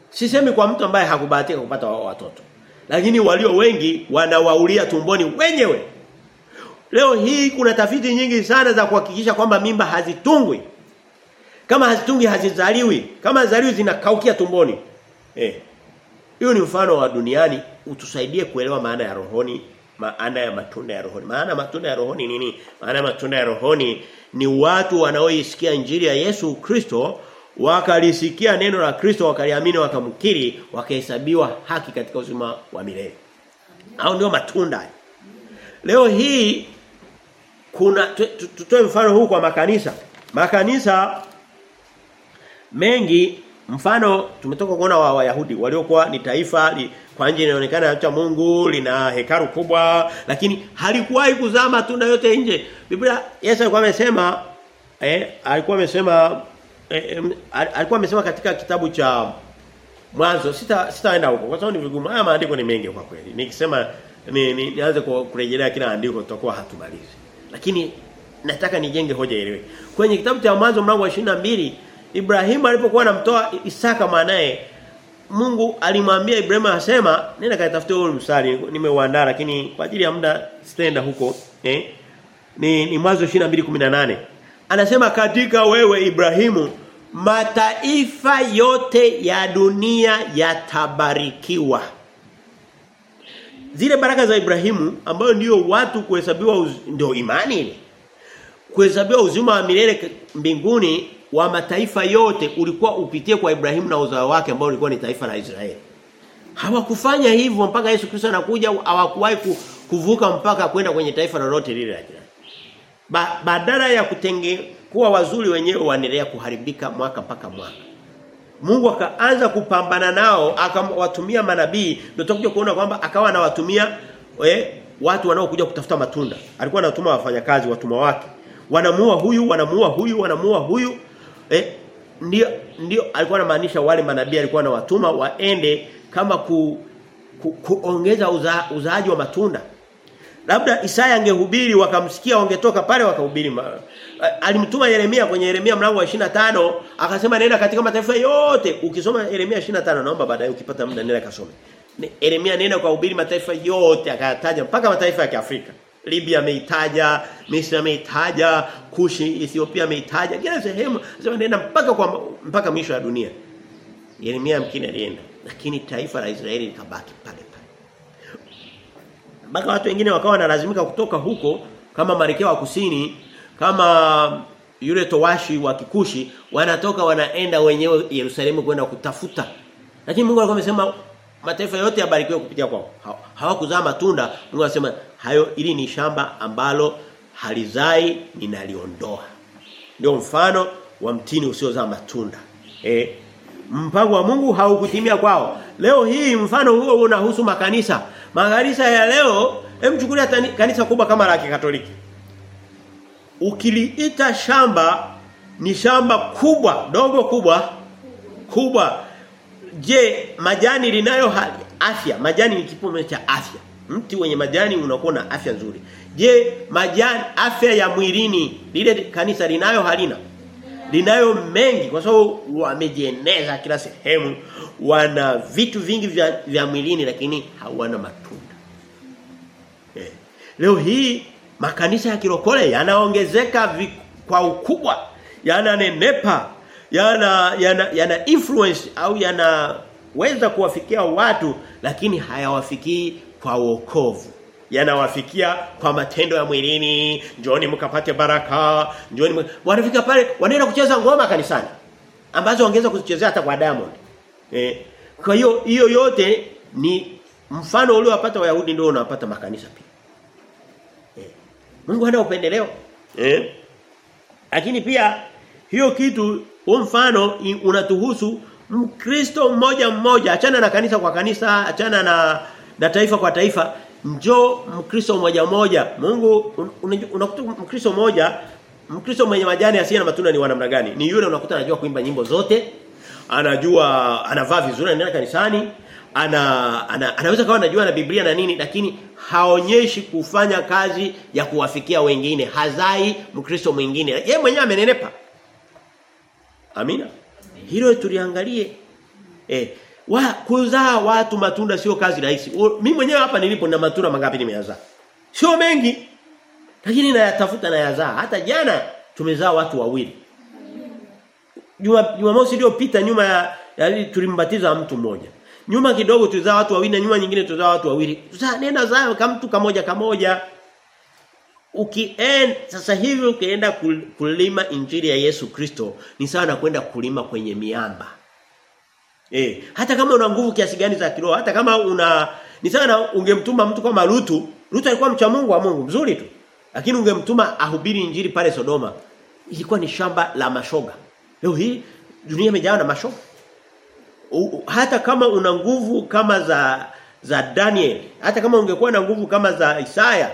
Sisemi kwa mtu ambaye hakubahatika kupata watoto. Lakini walio wengi wanawaulia tumboni wenyewe leo hii kuna tafiti nyingi sana za kuhakikisha kwamba mimba hazitungwi kama hazitungwi hazizaliwi kama zaliwi zinakaukia tumboni eh hiyo ni mfano wa duniani utusaidie kuelewa maana ya rohoni maana ya matunda ya rohoni. Maana matunda ya rohoni nini? Maana matunda ya rohoni ni watu wanaoisikia injili ya Yesu Kristo wakalisikia neno la Kristo wakaliamini wakamkiri wakahesabiwa haki katika uzima wa milele. Hao ndio matunda. Leo hii kuna tutoe mfano huu kwa makanisa. Makanisa mengi mfano tumetoka kuona wa Wayahudi waliokuwa ni taifa li, kwa nje inaonekana cha Mungu lina hekaru kubwa lakini halikuwahi kuzaa matunda yote nje. Biblia Yesu alikuwa amesema eh alikuwa amesema eh, alikuwa amesema katika kitabu cha Mwanzo sita sitaenda huko kwa sababu ni vigumu. Haya maandiko ni mengi kwa kweli. Nikisema ni, ni, nianze kurejelea kila andiko tutakuwa hatumalizi. Lakini nataka nijenge hoja ile. Kwenye kitabu cha Mwanzo mlango wa mbili Ibrahimu alipokuwa anamtoa Isaka mwanae Mungu alimwambia Ibrahimu asema nenda kaitafute huo mstari nimeuandaa lakini kwa ajili ya muda stenda huko eh? Ni, ni mwanzo 22:18 anasema katika wewe Ibrahimu mataifa yote ya dunia yatabarikiwa zile baraka za Ibrahimu ambayo ndio watu kuhesabiwa uz... ndio imani ile kuhesabiwa uzima wa milele mbinguni wa mataifa yote ulikuwa upitie kwa Ibrahimu na uzao wake ambao ulikuwa ni taifa la Israeli. Hawakufanya hivyo mpaka Yesu Kristo anakuja hawakuwahi kuvuka mpaka kwenda kwenye taifa lolote lile la jirani. Ba, badala ya kutenge kuwa wazuri wenyewe waendelea kuharibika mwaka mpaka mwaka. Mungu akaanza kupambana nao akawatumia manabii ndio tutakuja kuona kwamba akawa anawatumia eh, watu wanaokuja kutafuta matunda. Alikuwa anatuma wafanyakazi watumwa wake. Wanamua huyu, wanamua huyu, wanamua huyu. Eh, ndio ndio alikuwa anamaanisha wale manabii alikuwa anawatuma waende kama ku, ku, kuongeza uza, uzaaji wa matunda. Labda Isaya angehubiri wakamsikia wangetoka pale wakahubiri. Alimtuma Yeremia kwenye Yeremia mlango wa 25 akasema nenda katika mataifa yote. Ukisoma Yeremia 25 naomba baadaye ukipata muda nenda kasome. Yeremia nenda kuhubiri mataifa yote akayataja mpaka mataifa ya Kiafrika. Libya ameitaja, Misri ameitaja, Kushi, Ethiopia ameitaja, kila sehemu sema nenda mpaka kwa mpaka mwisho wa dunia. Yeremia mkini alienda, lakini taifa la Israeli likabaki pale. Mpaka watu wengine wakawa wanalazimika kutoka huko kama marekeo wa Kusini, kama yule towashi wa Kikushi, wanatoka wanaenda wenyewe Yerusalemu kwenda kutafuta. Lakini Mungu alikuwa amesema mataifa yote yabarikiwe kupitia kwao. Hawakuzaa matunda, Mungu anasema hayo ili ni shamba ambalo halizai ninaliondoa. Ndio mfano wa mtini usiozaa matunda. Eh mpango wa Mungu haukutimia kwao. Leo hii mfano huo unahusu makanisa. Makanisa ya leo, hem chukulia kanisa kubwa kama la Kikatoliki. Ukiliita shamba ni shamba kubwa, dogo kubwa, kubwa. Je, majani linayo afya? Majani ni kipimo cha afya. Mti wenye majani unakuwa na afya nzuri. Je, majani afya ya mwilini lile kanisa linayo halina? Linayo mengi kwa sababu wamejieneza kila sehemu, wana vitu vingi vya, vya mwilini lakini hawana matunda. Eh. Leo hii makanisa ya kirokole yanaongezeka kwa ukubwa, yananenepa, yana yana yana influence au yanaweza kuwafikia watu lakini hayawafikii kwa wokovu yanawafikia kwa matendo ya mwilini. Njoni mkapate baraka. Njoni wanafika pale wanaenda kucheza ngoma kanisani ambazo wangeweza kuzichezea hata kwa Diamond. Eh kwa hiyo hiyo yote ni mfano uliowapata Wayahudi ndio unawapata makanisa pia. Eh Mungu hana upendeleo. Eh lakini pia hiyo kitu huo mfano unatuhusu Mkristo mmoja mmoja. Achana na kanisa kwa kanisa achana na na taifa kwa taifa njoo Mkristo mmoja mmoja. Mungu unakuta un, Mkristo mmoja Mkristo mwenye majani asiye na matunda ni wanamna gani? Ni yule unakuta anajua kuimba nyimbo zote anajua anavaa vizuri anaenda kanisani ana, ana anaweza kawa anajua na Biblia na nini lakini haonyeshi kufanya kazi ya kuwafikia wengine. Hazai Mkristo mwingine. Yeye mwenyewe amenenepa. Amina. Hilo tuliangalie eh wa kuzaa watu matunda sio kazi rahisi. Mimi mwenyewe hapa nilipo na matunda mangapi nimeyazaa? Sio mengi. Lakini nayatafuta na yazaa. Hata jana tumezaa watu wawili. Juma Jumamosi iliyopita nyuma ya, ya tulimbatiza mtu mmoja. Nyuma kidogo tulizaa watu wawili na nyuma nyingine tulizaa watu wawili. Sasa nenda zao kama mtu kamoja kamoja. Ukien sasa hivi ukienda kulima injili ya Yesu Kristo ni sawa na kwenda kulima kwenye miamba. Eh, hata kama una nguvu kiasi gani za kiroho, hata kama una ni sana ungemtuma mtu kama Lutu, Lutu alikuwa mcha Mungu wa Mungu, mzuri tu. Lakini ungemtuma ahubiri injili pale Sodoma, ilikuwa ni shamba la mashoga. Leo hii dunia imejawa na mashoga. U, u, hata kama una nguvu kama za za Daniel, hata kama ungekuwa na nguvu kama za Isaya,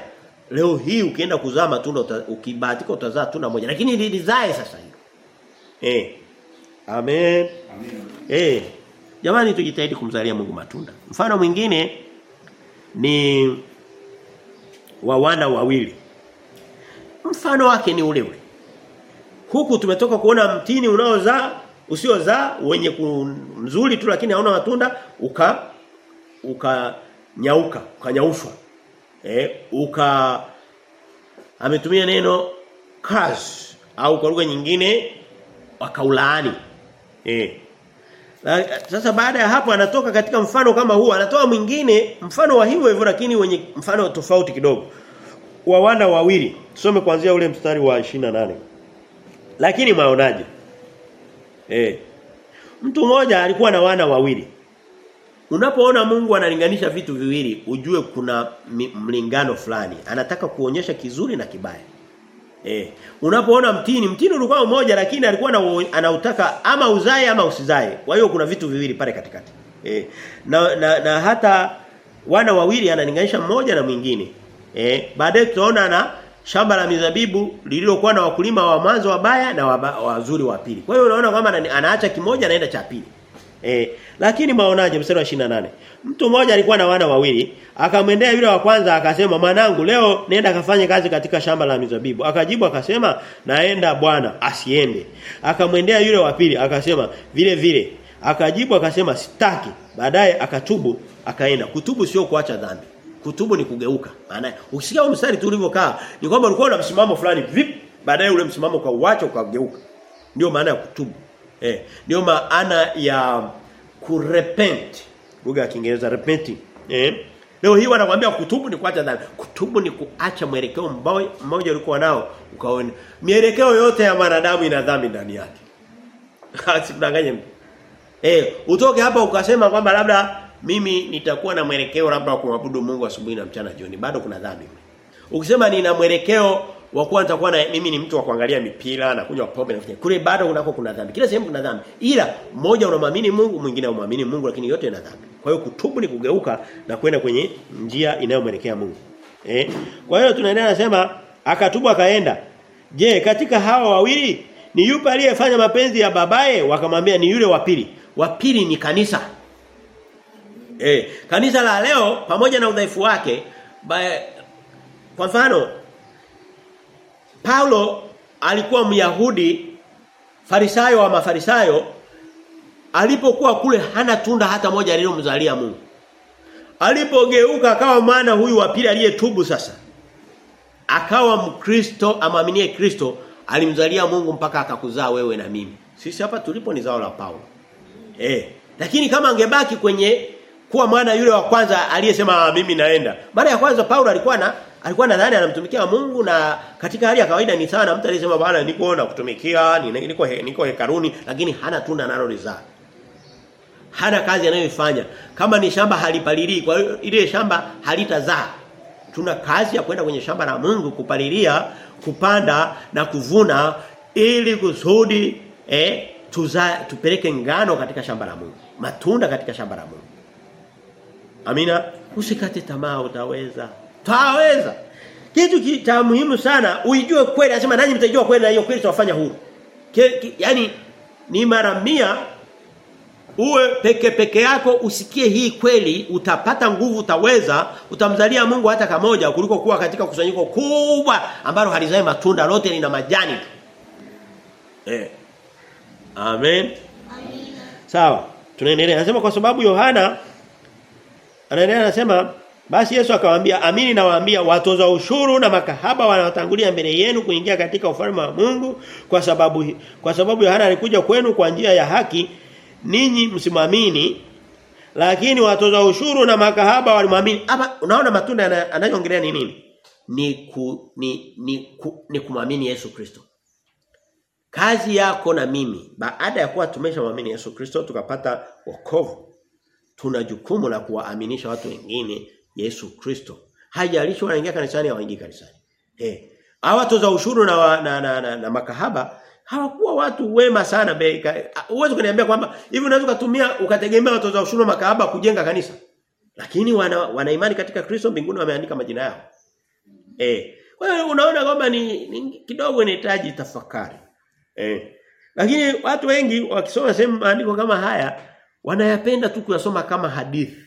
leo hii ukienda kuzaa matunda ukibahatika utazaa tunda moja, lakini lilizae sasa hivi. Eh. Amen. Amen. Eh. Jamani tujitahidi kumzalia Mungu matunda. Mfano mwingine ni wa wana wawili. Mfano wake ni ule ule. Huku tumetoka kuona mtini unaozaa usiozaa wenye mzuri tu lakini hauna matunda uka ukanyauka, ukanyaushwa. Eh, uka ametumia neno kazi au kwa lugha nyingine wakaulaani. Eh. Sasa baada ya hapo anatoka katika mfano kama huu anatoa mwingine mfano wa hivyo hivyo lakini wenye mfano tofauti kidogo. Wa wana wawili. Tusome kuanzia ule mstari wa 28 lakini maonaje eh mtu mmoja alikuwa na wana wawili. Unapoona Mungu analinganisha vitu viwili ujue kuna mlingano fulani. Anataka kuonyesha kizuri na kibaya Eh, unapoona mtini, mtini ulikuwa mmoja lakini alikuwa na, anautaka ama uzae ama usizae. Kwa hiyo kuna vitu viwili pale katikati. Eh, na, na, na hata wana wawili analinganisha mmoja na mwingine. Eh, baadaye tutaona na shamba la mizabibu lililokuwa na wakulima wa mwanzo wabaya na wazuri wa pili. Kwa hiyo unaona kwamba anaacha kimoja anaenda cha pili. Eh, lakini maonaje mstari wa 28. Mtu mmoja alikuwa na wana wawili, akamwendea yule wa kwanza akasema, "Mwanangu, leo nenda kafanye kazi katika shamba la mizabibu." Akajibu akasema, "Naenda bwana, asiende." Akamwendea yule wa pili akasema, "Vile vile." Akajibu akasema, "Sitaki." Baadaye akatubu, akaenda. Kutubu sio kuacha dhambi. Kutubu ni kugeuka. Maana ukisikia mstari tu ulivyokaa, ni kwamba ulikuwa na msimamo fulani, vipi? baadaye ule msimamo ukauacha ukageuka. Ndio maana ya kutubu. Eh, ndio maana ya kurepent. Lugha ya Kiingereza repenting. Eh? Leo hii wanakuambia kutubu ni kuacha dhambi. Kutubu ni kuacha mwelekeo mmoja ulikuwa nao ukaona. Mielekeo yote ya wanadamu ina dhambi ndani yake. Asikudanganye mtu. Eh, utoke hapa ukasema kwamba labda mimi nitakuwa na mwelekeo labda wa kumwabudu Mungu asubuhi na mchana jioni. Bado kuna dhambi. Ukisema nina mwelekeo wa kuwa nitakuwa na mimi ni mtu wa kuangalia mipira na kunywa pombe na kufanya. Kule bado kunako kuna dhambi. Kila sehemu kuna dhambi. Ila mmoja unamwamini Mungu, mwingine unamwamini Mungu lakini yote ina dhambi. Kwa hiyo kutubu ni kugeuka na kwenda kwenye njia inayomwelekea Mungu. Eh? Kwa hiyo tunaendelea nasema akatubu akaenda. Je, katika hawa wawili ni yupi aliyefanya mapenzi ya babaye? Wakamwambia ni yule wa pili. Wa pili ni kanisa. Eh, kanisa la leo pamoja na udhaifu wake ba, kwa mfano Paulo alikuwa Myahudi Farisayo wa Mafarisayo alipokuwa kule hana tunda hata moja alilomzalia Mungu. Alipogeuka akawa maana huyu wa pili aliyetubu sasa. Akawa Mkristo amaminie Kristo alimzalia Mungu mpaka akakuzaa wewe na mimi. Sisi hapa tulipo ni zao la Paulo. Eh, lakini kama angebaki kwenye kuwa mwana yule wa kwanza aliyesema mimi naenda. Mara ya kwanza Paulo alikuwa na alikuwa nadhani anamtumikia Mungu na katika hali ya kawaida ni sawa na mtu aliyesema bwana niko na kutumikia niko he, niko hekaruni lakini hana tunda analolizaa. Hana kazi anayoifanya. Kama ni shamba halipalilii kwa hiyo ile shamba halitazaa. Tuna kazi ya kwenda kwenye shamba la Mungu kupalilia, kupanda na kuvuna ili kusudi eh tuza, tupeleke ngano katika shamba la Mungu. Matunda katika shamba la Mungu. Amina. Usikate tamaa utaweza. Taweza. Kitu cha muhimu sana uijue kweli anasema nanyi mtajua kweli na hiyo kweli tutawafanya huru. Yaani ni mara mia uwe peke peke yako usikie hii kweli utapata nguvu utaweza utamzalia Mungu hata kamoja kuliko kuwa katika kusanyiko kubwa ambalo halizai matunda lote lina majani tu. Eh. Amen. Amen. Sawa. Tunaendelea. Anasema kwa sababu Yohana anaendelea anasema basi Yesu akamwambia amini nawaambia watoza ushuru na makahaba wanaotangulia mbele yenu kuingia katika ufalme wa Mungu kwa sababu kwa sababu Yohana alikuja kwenu kwa njia ya haki ninyi msimwamini. Lakini watoza ushuru na makahaba walimwamini. Hapa unaona matunda anayoongelea ni nini? Ni ku, ni ni, ku, ni kumwamini Yesu Kristo. Kazi yako na mimi baada ya kuwa tumeshamwamini Yesu Kristo tukapata wokovu tuna jukumu la kuwaaminisha watu wengine Yesu Kristo. Haijalishi wanaingia kanisani au waingii kanisani. Eh. Hawa toza ushuru na, wa, na, na, na, na makahaba hawakuwa watu wema sana Uwezo kuniambia kwamba hivi unaweza kutumia ukategemea watoza ushuru na makahaba kujenga kanisa. Lakini wana, wana imani katika Kristo mbinguni wameandika majina yao. Eh. Kwa hiyo unaona kwamba ni, ni kidogo inahitaji tafakari. Eh. Lakini watu wengi wakisoma sehemu maandiko kama haya wanayapenda tu kuyasoma kama hadithi.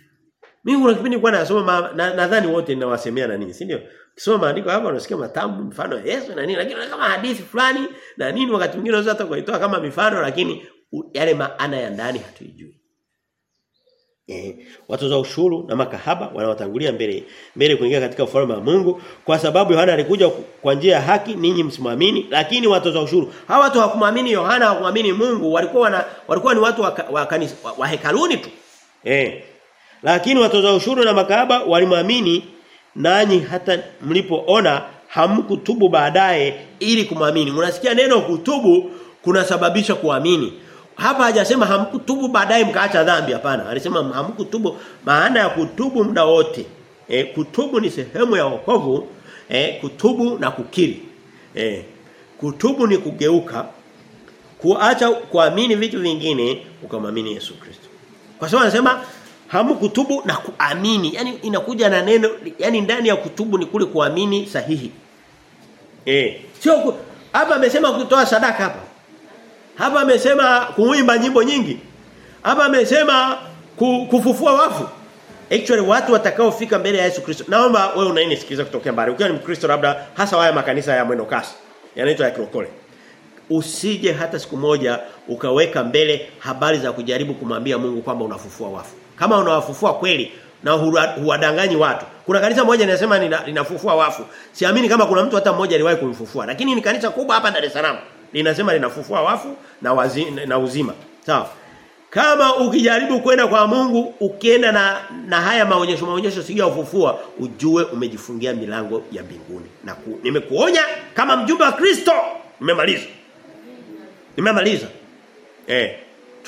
Mimi kuna kipindi kwa nasoma nadhani na wote ninawasemea na nini, si ndio? Kisoma maandiko hapa unasikia matamu mfano Yesu na nini, lakini kama hadithi fulani na nini wakati mwingine unaweza hata kuitoa kama mifano lakini yale maana ya ndani hatuijui. Eh, watoza ushuru na makahaba wanawatangulia mbele mbele kuingia katika ufalme wa Mungu kwa sababu Yohana alikuja kwa njia ya haki ninyi msimwamini lakini watoza ushuru hawa watu hawakumwamini Yohana hawakumwamini Mungu walikuwa wana, walikuwa ni watu wa, wa, wa, wa hekaluni tu eh lakini watoza ushuru na makahaba walimwamini nanyi hata mlipoona hamkutubu baadaye ili kumwamini unasikia neno kutubu kunasababisha kuamini hapa hajasema hamkutubu baadaye mkaacha dhambi hapana. Alisema hamkutubu maana ya kutubu muda wote. E, kutubu ni sehemu ya wokovu, e, kutubu na kukiri. E, kutubu ni kugeuka kuacha kuamini vitu vingine ukamwamini Yesu Kristo. Kwa sababu anasema hamkutubu na kuamini. Yaani inakuja na neno yani ndani ya kutubu ni kule kuamini sahihi. Eh, sio hapa amesema kutoa sadaka hapa. Hapa amesema kuimba nyimbo nyingi. Hapa amesema kufufua wafu. Actually watu watakaofika mbele ya Yesu Kristo. Naomba wewe unayenisikiliza kutokea mbali. Ukiwa ni Mkristo labda hasa haya makanisa ya mwendo kasi. Yanaitwa ya kirokole. Usije hata siku moja ukaweka mbele habari za kujaribu kumwambia Mungu kwamba unafufua wafu. Kama unawafufua kweli na huwadanganyi watu. Kuna kanisa moja linasema lina- linafufua wafu. Siamini kama kuna mtu hata mmoja aliwahi kumfufua. Lakini ni kanisa kubwa hapa Dar es Salaam. Linasema linafufua wafu na wazi, na uzima. Sawa. Kama ukijaribu kwenda kwa Mungu ukienda na na haya maonyesho maonyesho sija ufufua ujue umejifungia milango ya mbinguni. Na ku, nimekuonya kama mjumbe wa Kristo. Nimemaliza. Nimemaliza. Eh.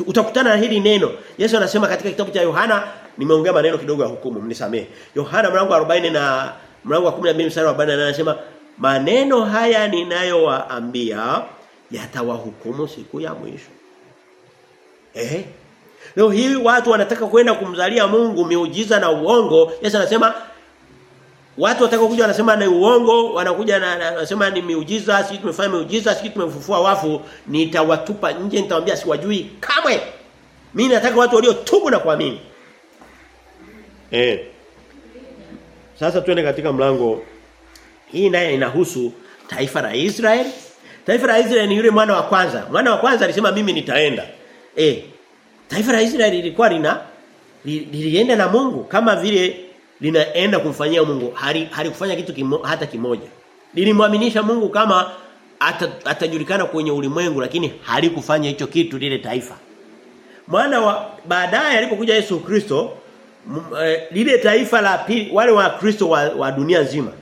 Utakutana na hili neno. Yesu anasema katika kitabu cha Yohana nimeongea maneno kidogo ya hukumu mnisamee. Yohana mlango wa 40 na mlango wa 12 mstari wa 48 anasema maneno haya ninayowaambia yatawahukumu siku ya mwisho. Eh? Leo hii watu wanataka kwenda kumzalia Mungu miujiza na uongo. Yesu anasema watu watakokuja wanasema ni uongo, wanakuja na na- wanasema ni miujiza, sisi tumefanya miujiza, sisi tumefufua wafu, nitawatupa nje nitawaambia siwajui kamwe. Mimi nataka watu waliotubu na kuamini. Eh. Sasa tuende katika mlango hii naye inahusu taifa la Israel. Taifa la Israel ni yule mwana wa kwanza. Mwana wa kwanza alisema mimi nitaenda. Eh. Taifa la Israel lilikuwa lina lilienda na Mungu kama vile linaenda kumfanyia Mungu hali halikufanya kitu kimo, hata kimoja. Lilimwaminisha Mungu kama ata, atajulikana kwenye ulimwengu lakini halikufanya hicho kitu lile taifa. maana baadaye alipokuja Yesu Kristo eh, lile taifa la pili wale wa Kristo wa, wa dunia nzima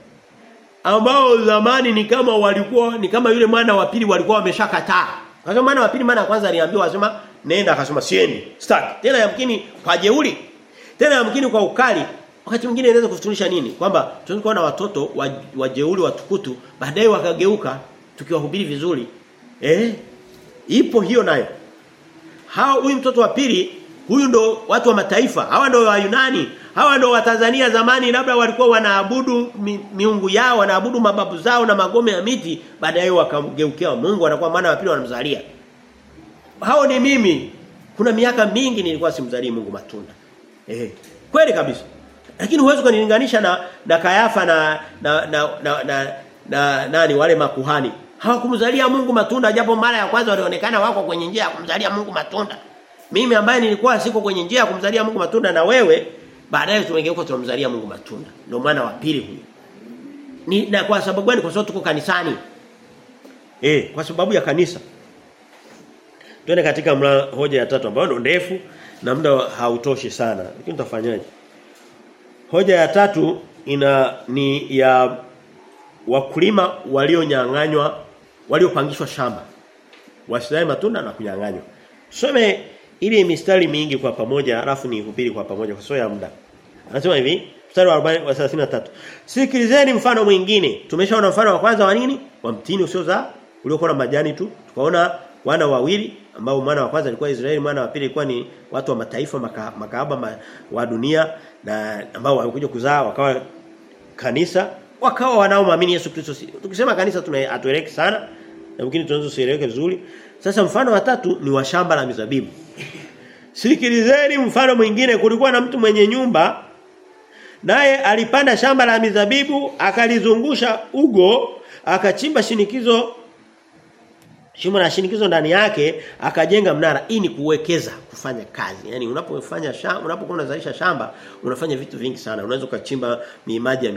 ambao zamani ni kama walikuwa ni kama yule mwana wa pili walikuwa wameshakataa. Kwa sababu mwana wa pili maana ya kwanza aliambiwa asema nenda akasema siendi. Staki. Tena yamkini kwa jeuri. Tena yamkini kwa ukali. Wakati mwingine inaweza kufutunisha nini? Kwamba tunaweza na watoto wa, wa watukutu baadaye wakageuka tukiwahubiri vizuri. Eh? Ipo hiyo nayo. Hao huyu mtoto wa pili huyu ndo watu wa mataifa, hawa ndo wa Yunani, hawa ndo wa Tanzania zamani labda walikuwa wanaabudu mi, miungu yao, wanaabudu mababu zao na magome ya miti, baadaye wakamgeukia Mungu anakuwa maana wa pili wanamzalia. Hao ni mimi. Kuna miaka mingi nilikuwa simzalii Mungu matunda. Eh. Kweli kabisa. Lakini huwezi kunilinganisha na na Kayafa na na na na, na, na nani wale makuhani. Hawakumzalia Mungu matunda japo mara ya kwanza walionekana wako kwenye njia ya kumzalia Mungu matunda. Mimi ambaye nilikuwa siko kwenye njia ya kumzalia Mungu matunda na wewe baadaye tumegeuka tunamzalia Mungu matunda. Ndio maana wa pili huyo. Ni na kwa sababu gani? Kwa sababu tuko kanisani. Eh, kwa sababu ya kanisa. Twende katika mla, hoja ya tatu ambayo ndio ndefu na muda hautoshi sana. Lakini tutafanyaje? Hoja ya tatu ina ni ya wakulima walionyang'anywa waliopangishwa shamba. Wasilae matunda na kunyang'anywa. Tusome ili mistari mingi kwa pamoja alafu ni hubiri kwa pamoja kwa sababu ya muda. Anasema hivi, mstari wa 40 wa 33. Sikilizeni mfano mwingine. Tumeshaona mfano wa kwanza wa nini? Wa mtini usiozaa uliokuwa na majani tu. Tukaona wana wawili ambao mwana wa kwanza alikuwa Israeli, mwana wa pili alikuwa ni watu wa mataifa maka, makahaba ma, wa dunia na ambao walikuja kuzaa wakawa kanisa wakawa wanaoamini Yesu Kristo. Tukisema kanisa tunatueleke sana na mwingine tunaweza sieleweke vizuri. Sasa mfano wa tatu ni wa shamba la mizabibu. Sikilizeni mfano mwingine kulikuwa na mtu mwenye nyumba naye alipanda shamba la mizabibu akalizungusha ugo akachimba shinikizo shimo la shinikizo ndani yake akajenga mnara hii ni kuwekeza kufanya kazi. Yani unapofanya shamba unapokuwa unazalisha shamba unafanya vitu vingi sana. Unaweza ukachimba miimaji ya,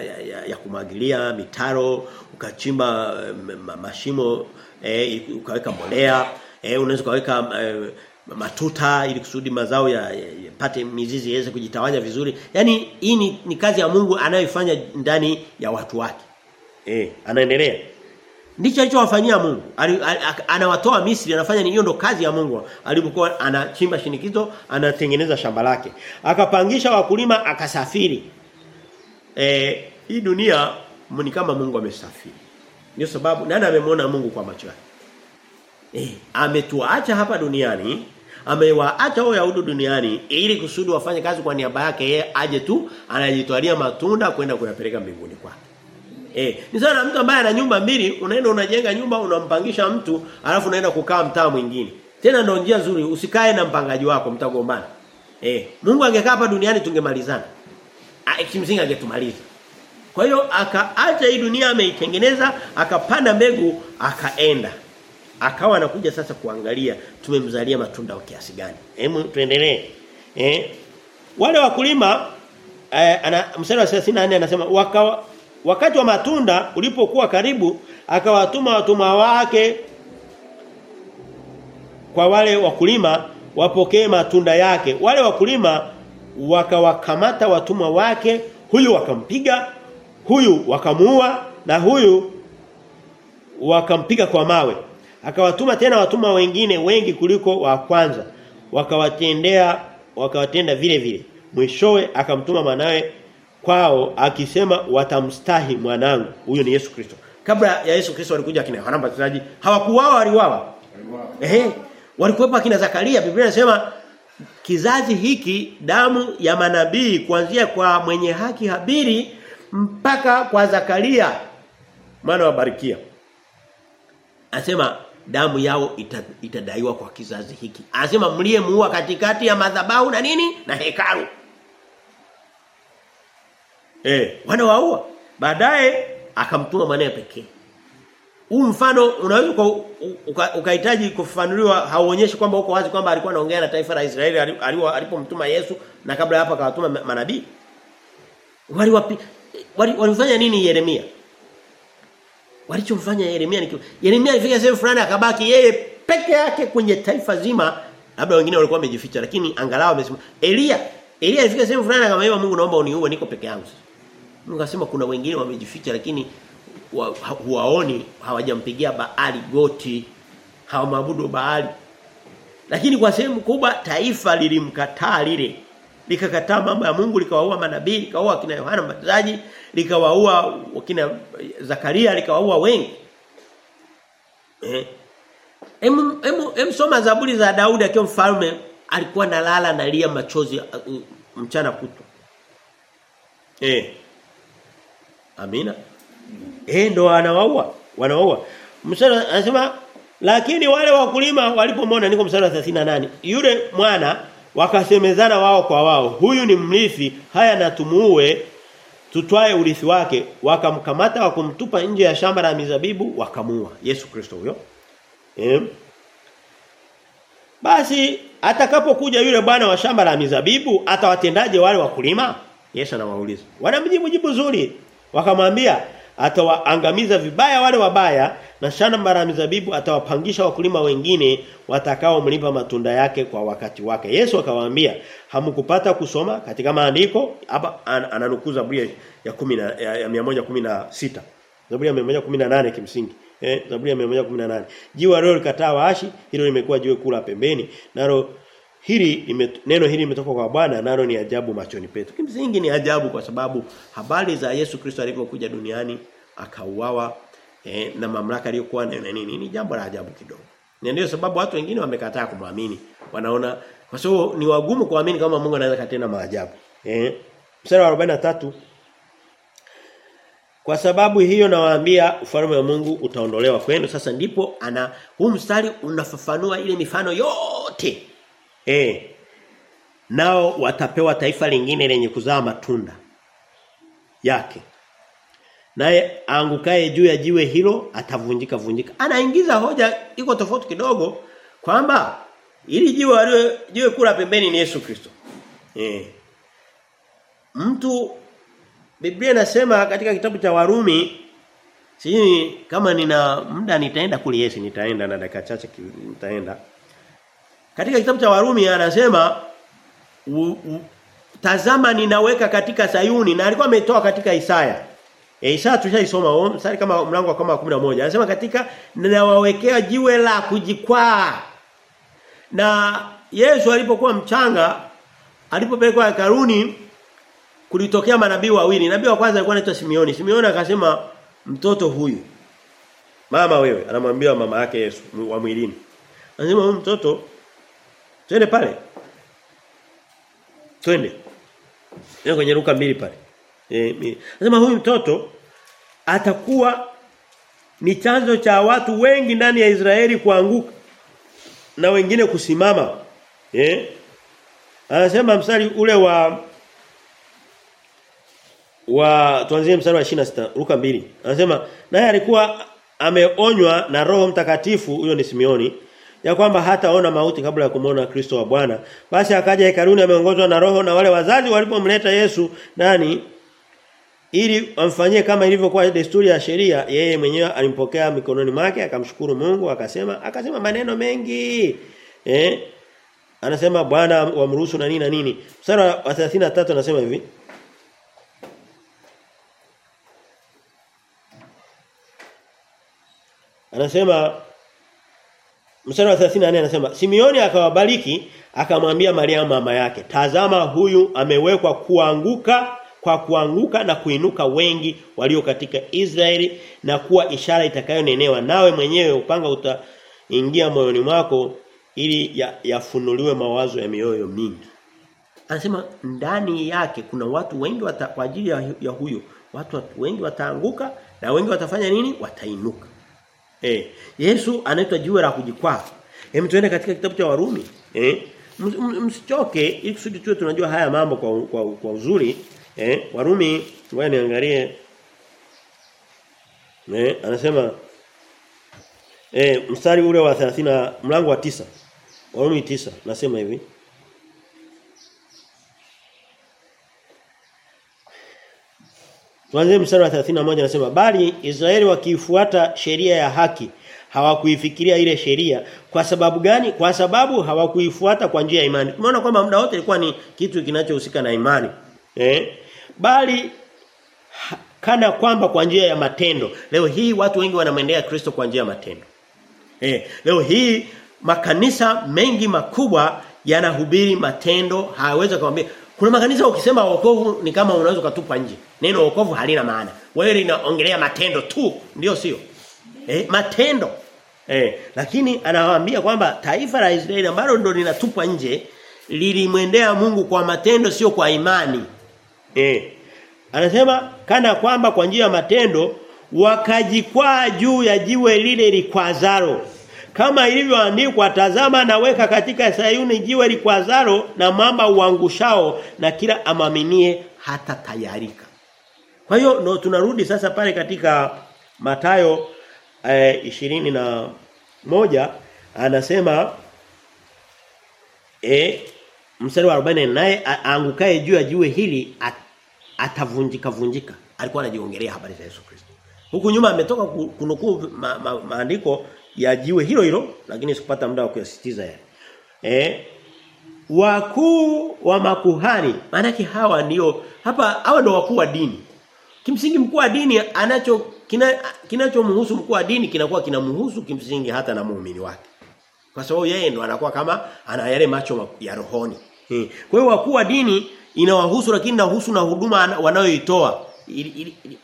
ya, ya, ya kumwagilia mitaro ukachimba ma, mashimo eh, ukaweka mbolea eh, unaweza ukaweka eh, matuta ili kusudi mazao yapate ya, ya, mizizi iweze kujitawanya vizuri. Yani hii ni, ni kazi ya Mungu anayoifanya ndani ya watu wake. Eh anaendelea Ndicho alichowafanyia Mungu. Anawatoa Misri, anafanya ni hiyo ndo kazi ya Mungu. Alipokuwa anachimba shinikizo, anatengeneza shamba lake. Akapangisha wakulima, akasafiri. Eh, hii dunia ni kama Mungu amesafiri. Ndio sababu nani amemwona Mungu kwa macho yake? Eh, ametuacha hapa duniani, amewaacha wao yaudu duniani ili kusudi wafanye kazi kwa niaba yake yeye aje tu anajitwalia matunda kwenda kuyapeleka mbinguni kwake. Eh, ni sawa na mtu ambaye ana nyumba mbili, unaenda unajenga nyumba unampangisha mtu, alafu unaenda kukaa mtaa mwingine. Tena ndio njia nzuri, usikae na mpangaji wako mtagombana. Eh, Mungu angekaa hapa duniani tungemalizana. Ah, kimsingi angetumaliza. Kwa hiyo akaacha hii dunia ameitengeneza, akapanda mbegu, akaenda. Akawa anakuja sasa kuangalia tumemzalia matunda kwa kiasi gani. Hebu tuendelee. Eh? Wale wakulima eh, ana mstari wa 34 anasema waka, wakati wa matunda ulipokuwa karibu akawatuma watumwa wake kwa wale wakulima wapokee matunda yake. Wale wakulima wakawakamata watumwa wake, huyu wakampiga, huyu wakamuua na huyu wakampiga kwa mawe. Akawatuma tena watumwa wengine wengi kuliko wa kwanza. Wakawatendea wakawatenda vile vile. Mwishowe akamtuma mwanawe kwao akisema watamstahi mwanangu. Huyo ni Yesu Kristo. Kabla ya Yesu Kristo alikuja akina Yohana Mbatizaji, hawakuuawa waliuawa. Ehe. Walikuwepo akina Zakaria, Biblia inasema kizazi hiki damu ya manabii kuanzia kwa mwenye haki Habiri mpaka kwa Zakaria maana wabarikia. Anasema damu yao ita, itadaiwa kwa kizazi hiki. Anasema mliyemuua katikati ya madhabahu na nini? Na hekalu. Eh, wanawaua. Baadaye akamtuma maneno pekee. Huu mfano unaweza ukahitaji uka, kufafanuliwa hauonyeshi kwamba huko wazi kwamba alikuwa anaongea na taifa la Israeli alipomtuma Yesu na kabla hapo akawatuma manabii. Waliwapi walifanya nini Yeremia? Walichomfanya Yeremia ni Yeremia alifika sehemu fulani akabaki yeye peke yake kwenye taifa zima labda wengine walikuwa wamejificha lakini angalau amesema Elia Elia alifika sehemu fulani akamwambia Mungu naomba uniue niko peke yangu sasa. Mungu akasema kuna wengine wamejificha lakini wa, huwaoni hawajampigia Baali goti hawamabudu Baali lakini kwa sehemu kubwa taifa lilimkataa lile likakataa mambo ya Mungu likawaua manabii likawaua kina Yohana Mbatizaji likawaua kina Zakaria likawaua wengi eh Em, em, em soma zaburi za Daudi akiwa mfalme alikuwa nalala nalia machozi uh, mchana kutwa. Eh. Amina. Eh ndo anawaua, wanawaua. Msala anasema lakini wale wakulima walipomwona niko msala 38 yule mwana wakasemezana wao kwa wao huyu ni mrithi haya na tumuue tutwae urithi wake wakamkamata wakumtupa nje ya shamba la mizabibu wakamua. Yesu Kristo huyo. Eh basi atakapokuja yule bwana wa shamba la mizabibu atawatendaje wale wakulima? Yesu anawauliza. Wanamjibu jibu zuri wakamwambia atawaangamiza vibaya wale wabaya na shamba la mizabibu atawapangisha wakulima wengine watakao mlipa matunda yake kwa wakati wake. Yesu akawaambia, hamkupata kusoma katika maandiko hapa an, ananukuu Zaburi ya 10 ya, ya 116. Zaburi ya 118 kimsingi. Eh, Zaburi ya 118. Jiwa leo likataa waashi, hilo limekuwa jiwe kula pembeni. Nalo hili neno hili limetoka kwa Bwana nalo ni ajabu machoni petu. Kimsingi ni ajabu kwa sababu habari za Yesu Kristo alipokuja duniani akauawa eh, na mamlaka aliyokuwa nayo na nini ni jambo la ajabu kidogo. Na ndio sababu watu wengine wamekataa kumwamini. Wanaona kwa sababu ni wagumu kuamini kama Mungu anaweza katenda maajabu. Eh? Mstari wa 43 Kwa sababu hiyo nawaambia ufalme wa Mungu utaondolewa kwenu. Sasa ndipo ana huu mstari unafafanua ile mifano yote. Eh. Nao watapewa taifa lingine lenye kuzaa matunda yake. Naye angukae juu ya jiwe hilo atavunjika vunjika. Anaingiza hoja iko tofauti kidogo kwamba ili jiwe aliwe jiwe kula pembeni ni Yesu Kristo. Eh. Mtu Biblia inasema katika kitabu cha Warumi sijui kama nina muda nitaenda kule Yesu nitaenda na dakika chache nitaenda. Katika kitabu cha Warumi anasema u, u, tazama ninaweka katika Sayuni na alikuwa ametoa katika Isaya. E, Isaya tushaisoma mstari kama mlango kama 11. Anasema katika ninawawekea jiwe la kujikwaa. Na Yesu alipokuwa mchanga alipopelekwa karuni kulitokea manabii wawili. Nabii wa kwanza alikuwa anaitwa Simeoni. Simeoni akasema mtoto huyu mama wewe anamwambia mama yake Yesu wa mwilini. Anasema huyu mtoto twende pale. Twende. Ndio kwenye ruka mbili pale. Eh, nasema huyu mtoto atakuwa ni chanzo cha watu wengi ndani ya Israeli kuanguka na wengine kusimama. Eh? Anasema mstari ule wa wa tuanzie mstari wa 26 Luka mbili Anasema naye alikuwa ameonywa na Roho Mtakatifu huyo ni Simeoni ya kwamba hataona mauti kabla ya kumwona Kristo wa Bwana. Basi akaja hekaruni ameongozwa na Roho na wale wazazi walipomleta Yesu nani ili amfanyie kama ilivyokuwa desturi ya sheria. Yeye mwenyewe alimpokea mikononi mwake akamshukuru Mungu akasema akasema maneno mengi. Eh? Anasema Bwana wamruhusu na nini na nini? Mstari wa 33 anasema hivi. Anasema mstari wa 34 anasema Simeoni akawabariki akamwambia mariamu mama yake tazama huyu amewekwa kuanguka kwa kuanguka na kuinuka wengi walio katika Israeli na kuwa ishara itakayonenewa nawe mwenyewe upanga utaingia moyoni mwako ili yafunuliwe ya mawazo ya mioyo mingi. Anasema ndani yake kuna watu wengi wata, kwa ajili ya, ya huyo watu, watu wengi wataanguka na wengi watafanya nini? Watainuka. Eh, Yesu anaitwa jiwe la kujikwaa. Hem tuende katika kitabu cha Warumi. Eh, msichoke ili kusudi tuwe tunajua haya mambo kwa kwa, kwa uzuri. Eh, Warumi ngoja niangalie. Eh, anasema eh mstari ule wa 30 mlango wa tisa Warumi tisa nasema hivi. Tuanze mstari wa 31 anasema bali Israeli wakiifuata sheria ya haki hawakuifikiria ile sheria kwa sababu gani? Kwa sababu hawakuifuata kwa njia ya imani. Tumeona kwamba muda wote ilikuwa ni kitu kinachohusika na imani. Eh? Bali kana kwamba kwa njia ya matendo. Leo hii watu wengi wanamwendea Kristo kwa njia ya matendo. Eh, leo hii makanisa mengi makubwa yanahubiri matendo, hawezi kumwambia kuna makanisa ukisema wokovu ni kama unaweza kutupa nje. Neno wokovu halina maana. Wewe linaongelea matendo tu, ndio sio? Eh, matendo. Eh, lakini anawaambia kwamba taifa la Israeli ambalo ndo linatupwa nje lilimwendea Mungu kwa matendo sio kwa imani. Eh. Anasema kana kwamba kwa njia ya matendo wakajikwaa juu ya jiwe lile likwazaro kama ilivyoandikwa tazama naweka katika Sayuni jiwe likwazaro na mamba uangushao na kila amaminie hata tayarika. Kwa hiyo no, tunarudi sasa pale katika Matayo eh, ishirini na moja anasema eh mstari wa 40 naye aangukae juu ya jiwe hili at, atavunjika vunjika. Alikuwa anajiongelea habari za Yesu Kristo. Huku nyuma ametoka kunukuu ma, ma, maandiko ya jiwe hilo hilo lakini sikupata muda wa kuyasitiza yale. Eh wakuu wa makuhani maana hawa ndio hapa hawa ndio wakuu wa dini. Kimsingi mkuu wa dini anacho kina, kinachomhusu mkuu wa dini kinakuwa kinamhusu kimsingi hata na muumini wake. Kwa sababu yeye ndo anakuwa kama ana yale macho ya rohoni. Hmm. Kwa hiyo wakuu wa dini inawahusu lakini inahusu na huduma wanayoitoa.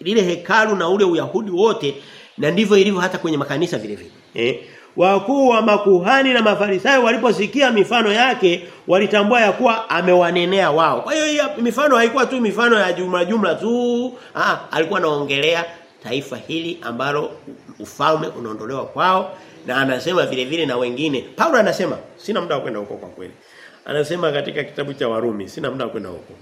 Lile hekalu na ule uyahudi wote na ndivyo ilivyo hata kwenye makanisa vile vile. Eh? Wakuu wa makuhani na mafarisayo waliposikia mifano yake walitambua ya kuwa amewanenea wao. Kwa hiyo mifano haikuwa tu mifano ya jumla jumla tu. Ah, alikuwa anaongelea taifa hili ambalo ufalme unaondolewa kwao na anasema vile vile na wengine. Paulo anasema sina muda wa kwenda huko kwa kweli. Anasema katika kitabu cha Warumi sina muda wa kwenda huko.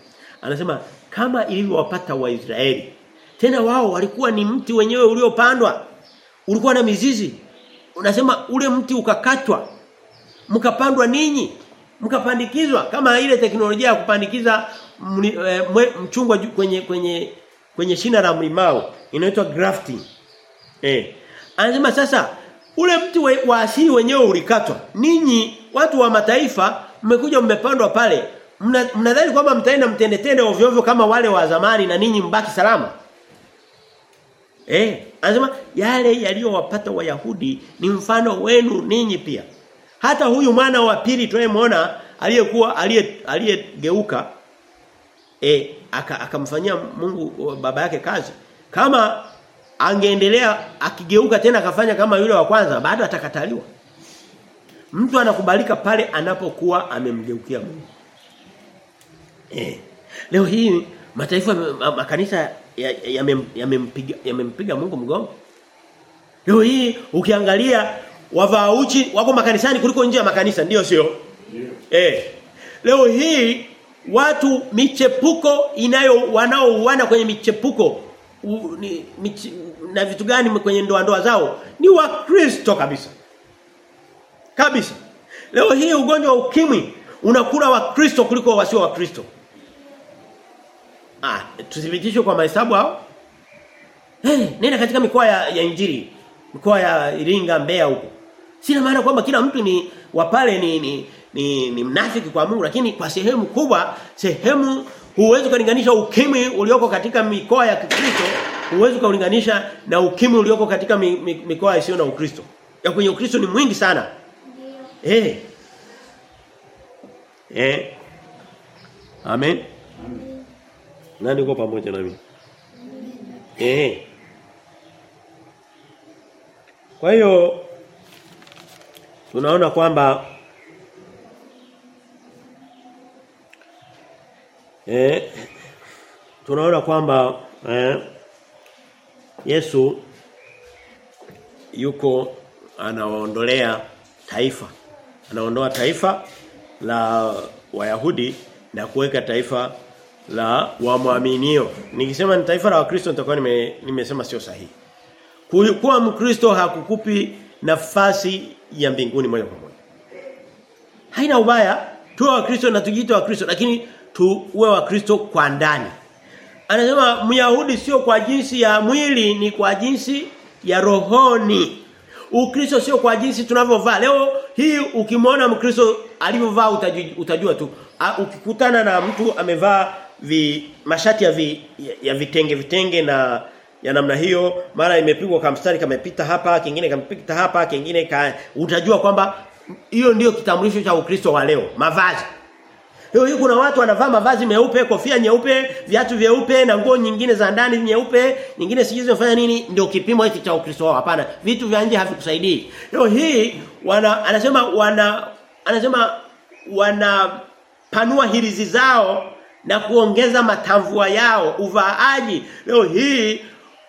Anasema kama ilivyowapata Waisraeli tena wao walikuwa ni mti wenyewe uliopandwa. Ulikuwa na mizizi. Unasema ule mti ukakatwa. Mkapandwa ninyi. Mkapandikizwa kama ile teknolojia ya kupandikiza mchungwa kwenye kwenye kwenye shina la mlimao inaitwa grafting. Eh. Anasema sasa ule mti we, wa asili wenyewe ulikatwa. Ninyi watu wa mataifa mmekuja mmepandwa pale. Mnadhani mna kwamba mtaenda mtendetende ovyo ovyo kama wale wa zamani na ninyi mbaki salama? Eh, anasema yale yaliyowapata Wayahudi ni mfano wenu ninyi pia. Hata huyu mwana wa pili tunayemwona aliyekuwa aliyegeuka eh akamfanyia aka Mungu baba yake kazi. Kama angeendelea akigeuka tena akafanya kama yule wa kwanza bado atakataliwa. Mtu anakubalika pale anapokuwa amemgeukia Mungu. Eh. Leo hii mataifa makanisa yamempiga ya, ya yamempiga Mungu mgongo. Leo hii ukiangalia wavaa uchi wako makanisani kuliko nje ya makanisa ndio sio? Yeah. Eh. Leo hii watu michepuko inayo wanaouana kwenye michepuko u, ni, mich, na vitu gani kwenye ndoa ndoa zao ni wakristo kabisa. Kabisa. Leo hii ugonjwa wa ukimwi unakula wakristo kuliko wasio wakristo. Ah, tuthibitishwe kwa mahesabu hao? Eh, hey, nenda katika mikoa ya, ya Injili, mikoa ya Iringa, Mbeya huko. Sina maana kwamba kila mtu ni wa pale ni ni, ni ni mnafiki kwa Mungu lakini kwa sehemu kubwa sehemu huwezi kulinganisha ukimwi ulioko katika mikoa ya Kikristo huwezi kulinganisha na ukimwi ulioko katika mi, mi, mikoa isiyo na Ukristo. Ya kwenye Ukristo ni mwingi sana. Eh. Hey. Eh. Amen. Nani uko pamoja na mimi? Eh. Kwa hiyo tunaona kwamba eh tunaona kwamba eh Yesu yuko anaondolea taifa. Anaondoa taifa la Wayahudi na kuweka taifa la wamwaminio. Nikisema ni taifa la Wakristo nitakuwa nime, nimesema sio sahihi. Kuwa Mkristo hakukupi nafasi ya mbinguni moja kwa moja. Haina ubaya tuwe Wakristo na tujiite Wakristo lakini tuwe Wakristo kwa ndani. Anasema Myahudi sio kwa jinsi ya mwili ni kwa jinsi ya rohoni. Ukristo sio kwa jinsi tunavyovaa. Leo hii ukimwona Mkristo alivyovaa utajua, utajua tu. Ukikutana na mtu amevaa vi mashati ya vi, ya, vitenge vitenge na ya namna hiyo mara imepigwa kama mstari kamepita hapa kingine kamepita hapa kingine ka, utajua kwamba hiyo ndiyo kitambulisho cha Ukristo wa leo mavazi Leo hii kuna watu wanavaa mavazi meupe, kofia nyeupe, viatu vyeupe na nguo nyingine za ndani nyeupe, nyingine sijui zinafanya nini ndio kipimo hiki cha Ukristo wao. Hapana, vitu vya nje havikusaidii. Leo hii wana anasema wana anasema wanapanua hirizi zao na kuongeza matamvua yao, uvaaji. Leo hii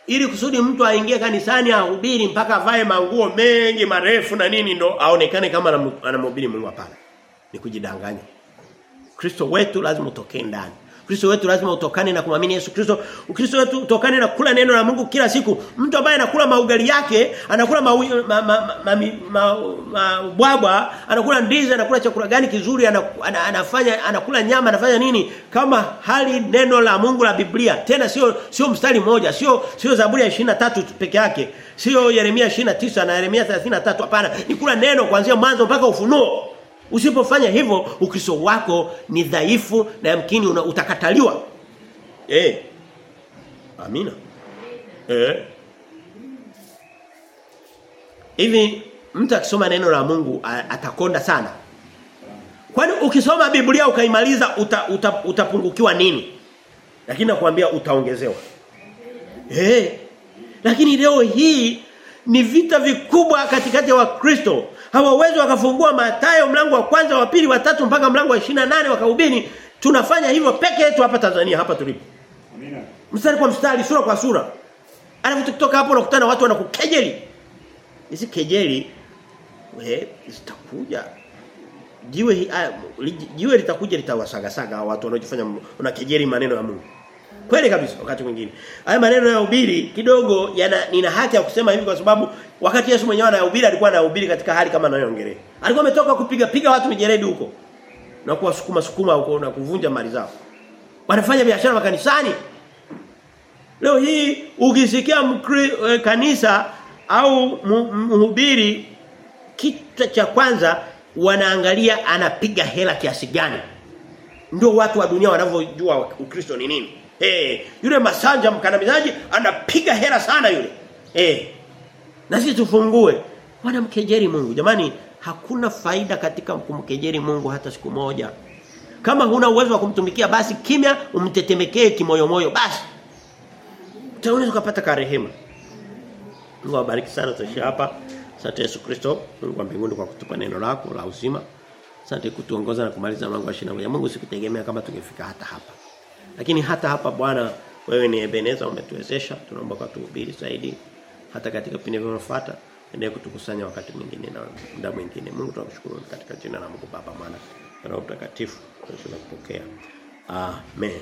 ili kusudi mtu aingie kanisani ahubiri mpaka vae manguo mengi marefu na nini ndo aonekane kama anamhubiri Mungu hapana. Ni kujidanganya. Kristo wetu lazima utokee ndani. Kristo wetu lazima utokane na kumwamini Yesu Kristo. Ukristo wetu utokane na kula neno la Mungu kila siku. Mtu ambaye anakula maugali yake, anakula ma, ma, ma, ma, ma, ma, anakula ndizi, anakula chakula gani kizuri, anafanya, anafanya anakula nyama, anafanya nini? Kama hali neno la Mungu la Biblia. Tena sio sio mstari mmoja, sio sio Zaburi ya 23 peke yake. Sio Yeremia 29 na Yeremia 33 hapana. Ni kula neno kuanzia mwanzo mpaka ufunuo. Usipofanya hivyo ukristo wako ni dhaifu na yamkini utakataliwa. Eh. Amina. Eh. Hivi mtu akisoma neno la Mungu atakonda sana. Kwani ukisoma Biblia ukaimaliza uta, uta, utapungukiwa nini? Lakini nakwambia utaongezewa. Eh. Lakini leo hii ni vita vikubwa katikati ya Wakristo. Hawawezi wakafungua Mathayo mlango wa kwanza, wa pili, wa tatu mpaka mlango wa 28 wakahubiri. Tunafanya hivyo peke yetu hapa Tanzania hapa tulipo. Amina. Mstari kwa mstari, sura kwa sura. Alafu tukitoka hapo unakutana watu wanakukejeli. Hizi kejeli we zitakuja. Jiwe hii jiwe litakuja litawasagasaga watu wanaojifanya unakejeli maneno ya Mungu. Kweli kabisa wakati mwingine. Haya maneno ya ubiri kidogo yana nina haki ya kusema hivi kwa sababu wakati Yesu mwenyewe anahubiri alikuwa anahubiri katika hali kama anayoongelea. Alikuwa ametoka kupiga piga watu mijeredi huko. Na kuwasukuma sukuma huko na kuvunja mali zao. Wanafanya biashara makanisani. Leo hii ukisikia mkri, eh, kanisa au mhubiri kitu cha kwanza wanaangalia anapiga hela kiasi gani. Ndio watu wa dunia wanavyojua Ukristo ni nini. Eh, yule Masanja mkandamizaji anapiga hela sana yule. Eh. Na sisi tufungue. Wanamkejeri Mungu. Jamani, hakuna faida katika kumkejeri Mungu hata siku moja. Kama huna uwezo wa kumtumikia basi kimya umtetemekee kimoyomoyo basi. Utaweza kupata karehema. Mungu awabariki sana tuishi hapa. Asante Yesu Kristo, Mungu wa mbinguni kwa kutupa neno lako la uzima. Asante kutuongoza na kumaliza mlango wa 21. Mungu sikutegemea kama tungefika hata hapa. Lakini hata hapa Bwana Wewe ni Ebeneza umetuwezesha. Tunaomba kwa tuhubiri zaidi hata katika vipindi vinavyofuata. Endelee kutukusanya wakati mwingine na muda mwingine. Mungu tunakushukuru katika jina la Mungu Baba, Mwana na Roho Mtakatifu. Tunapokea. Amen.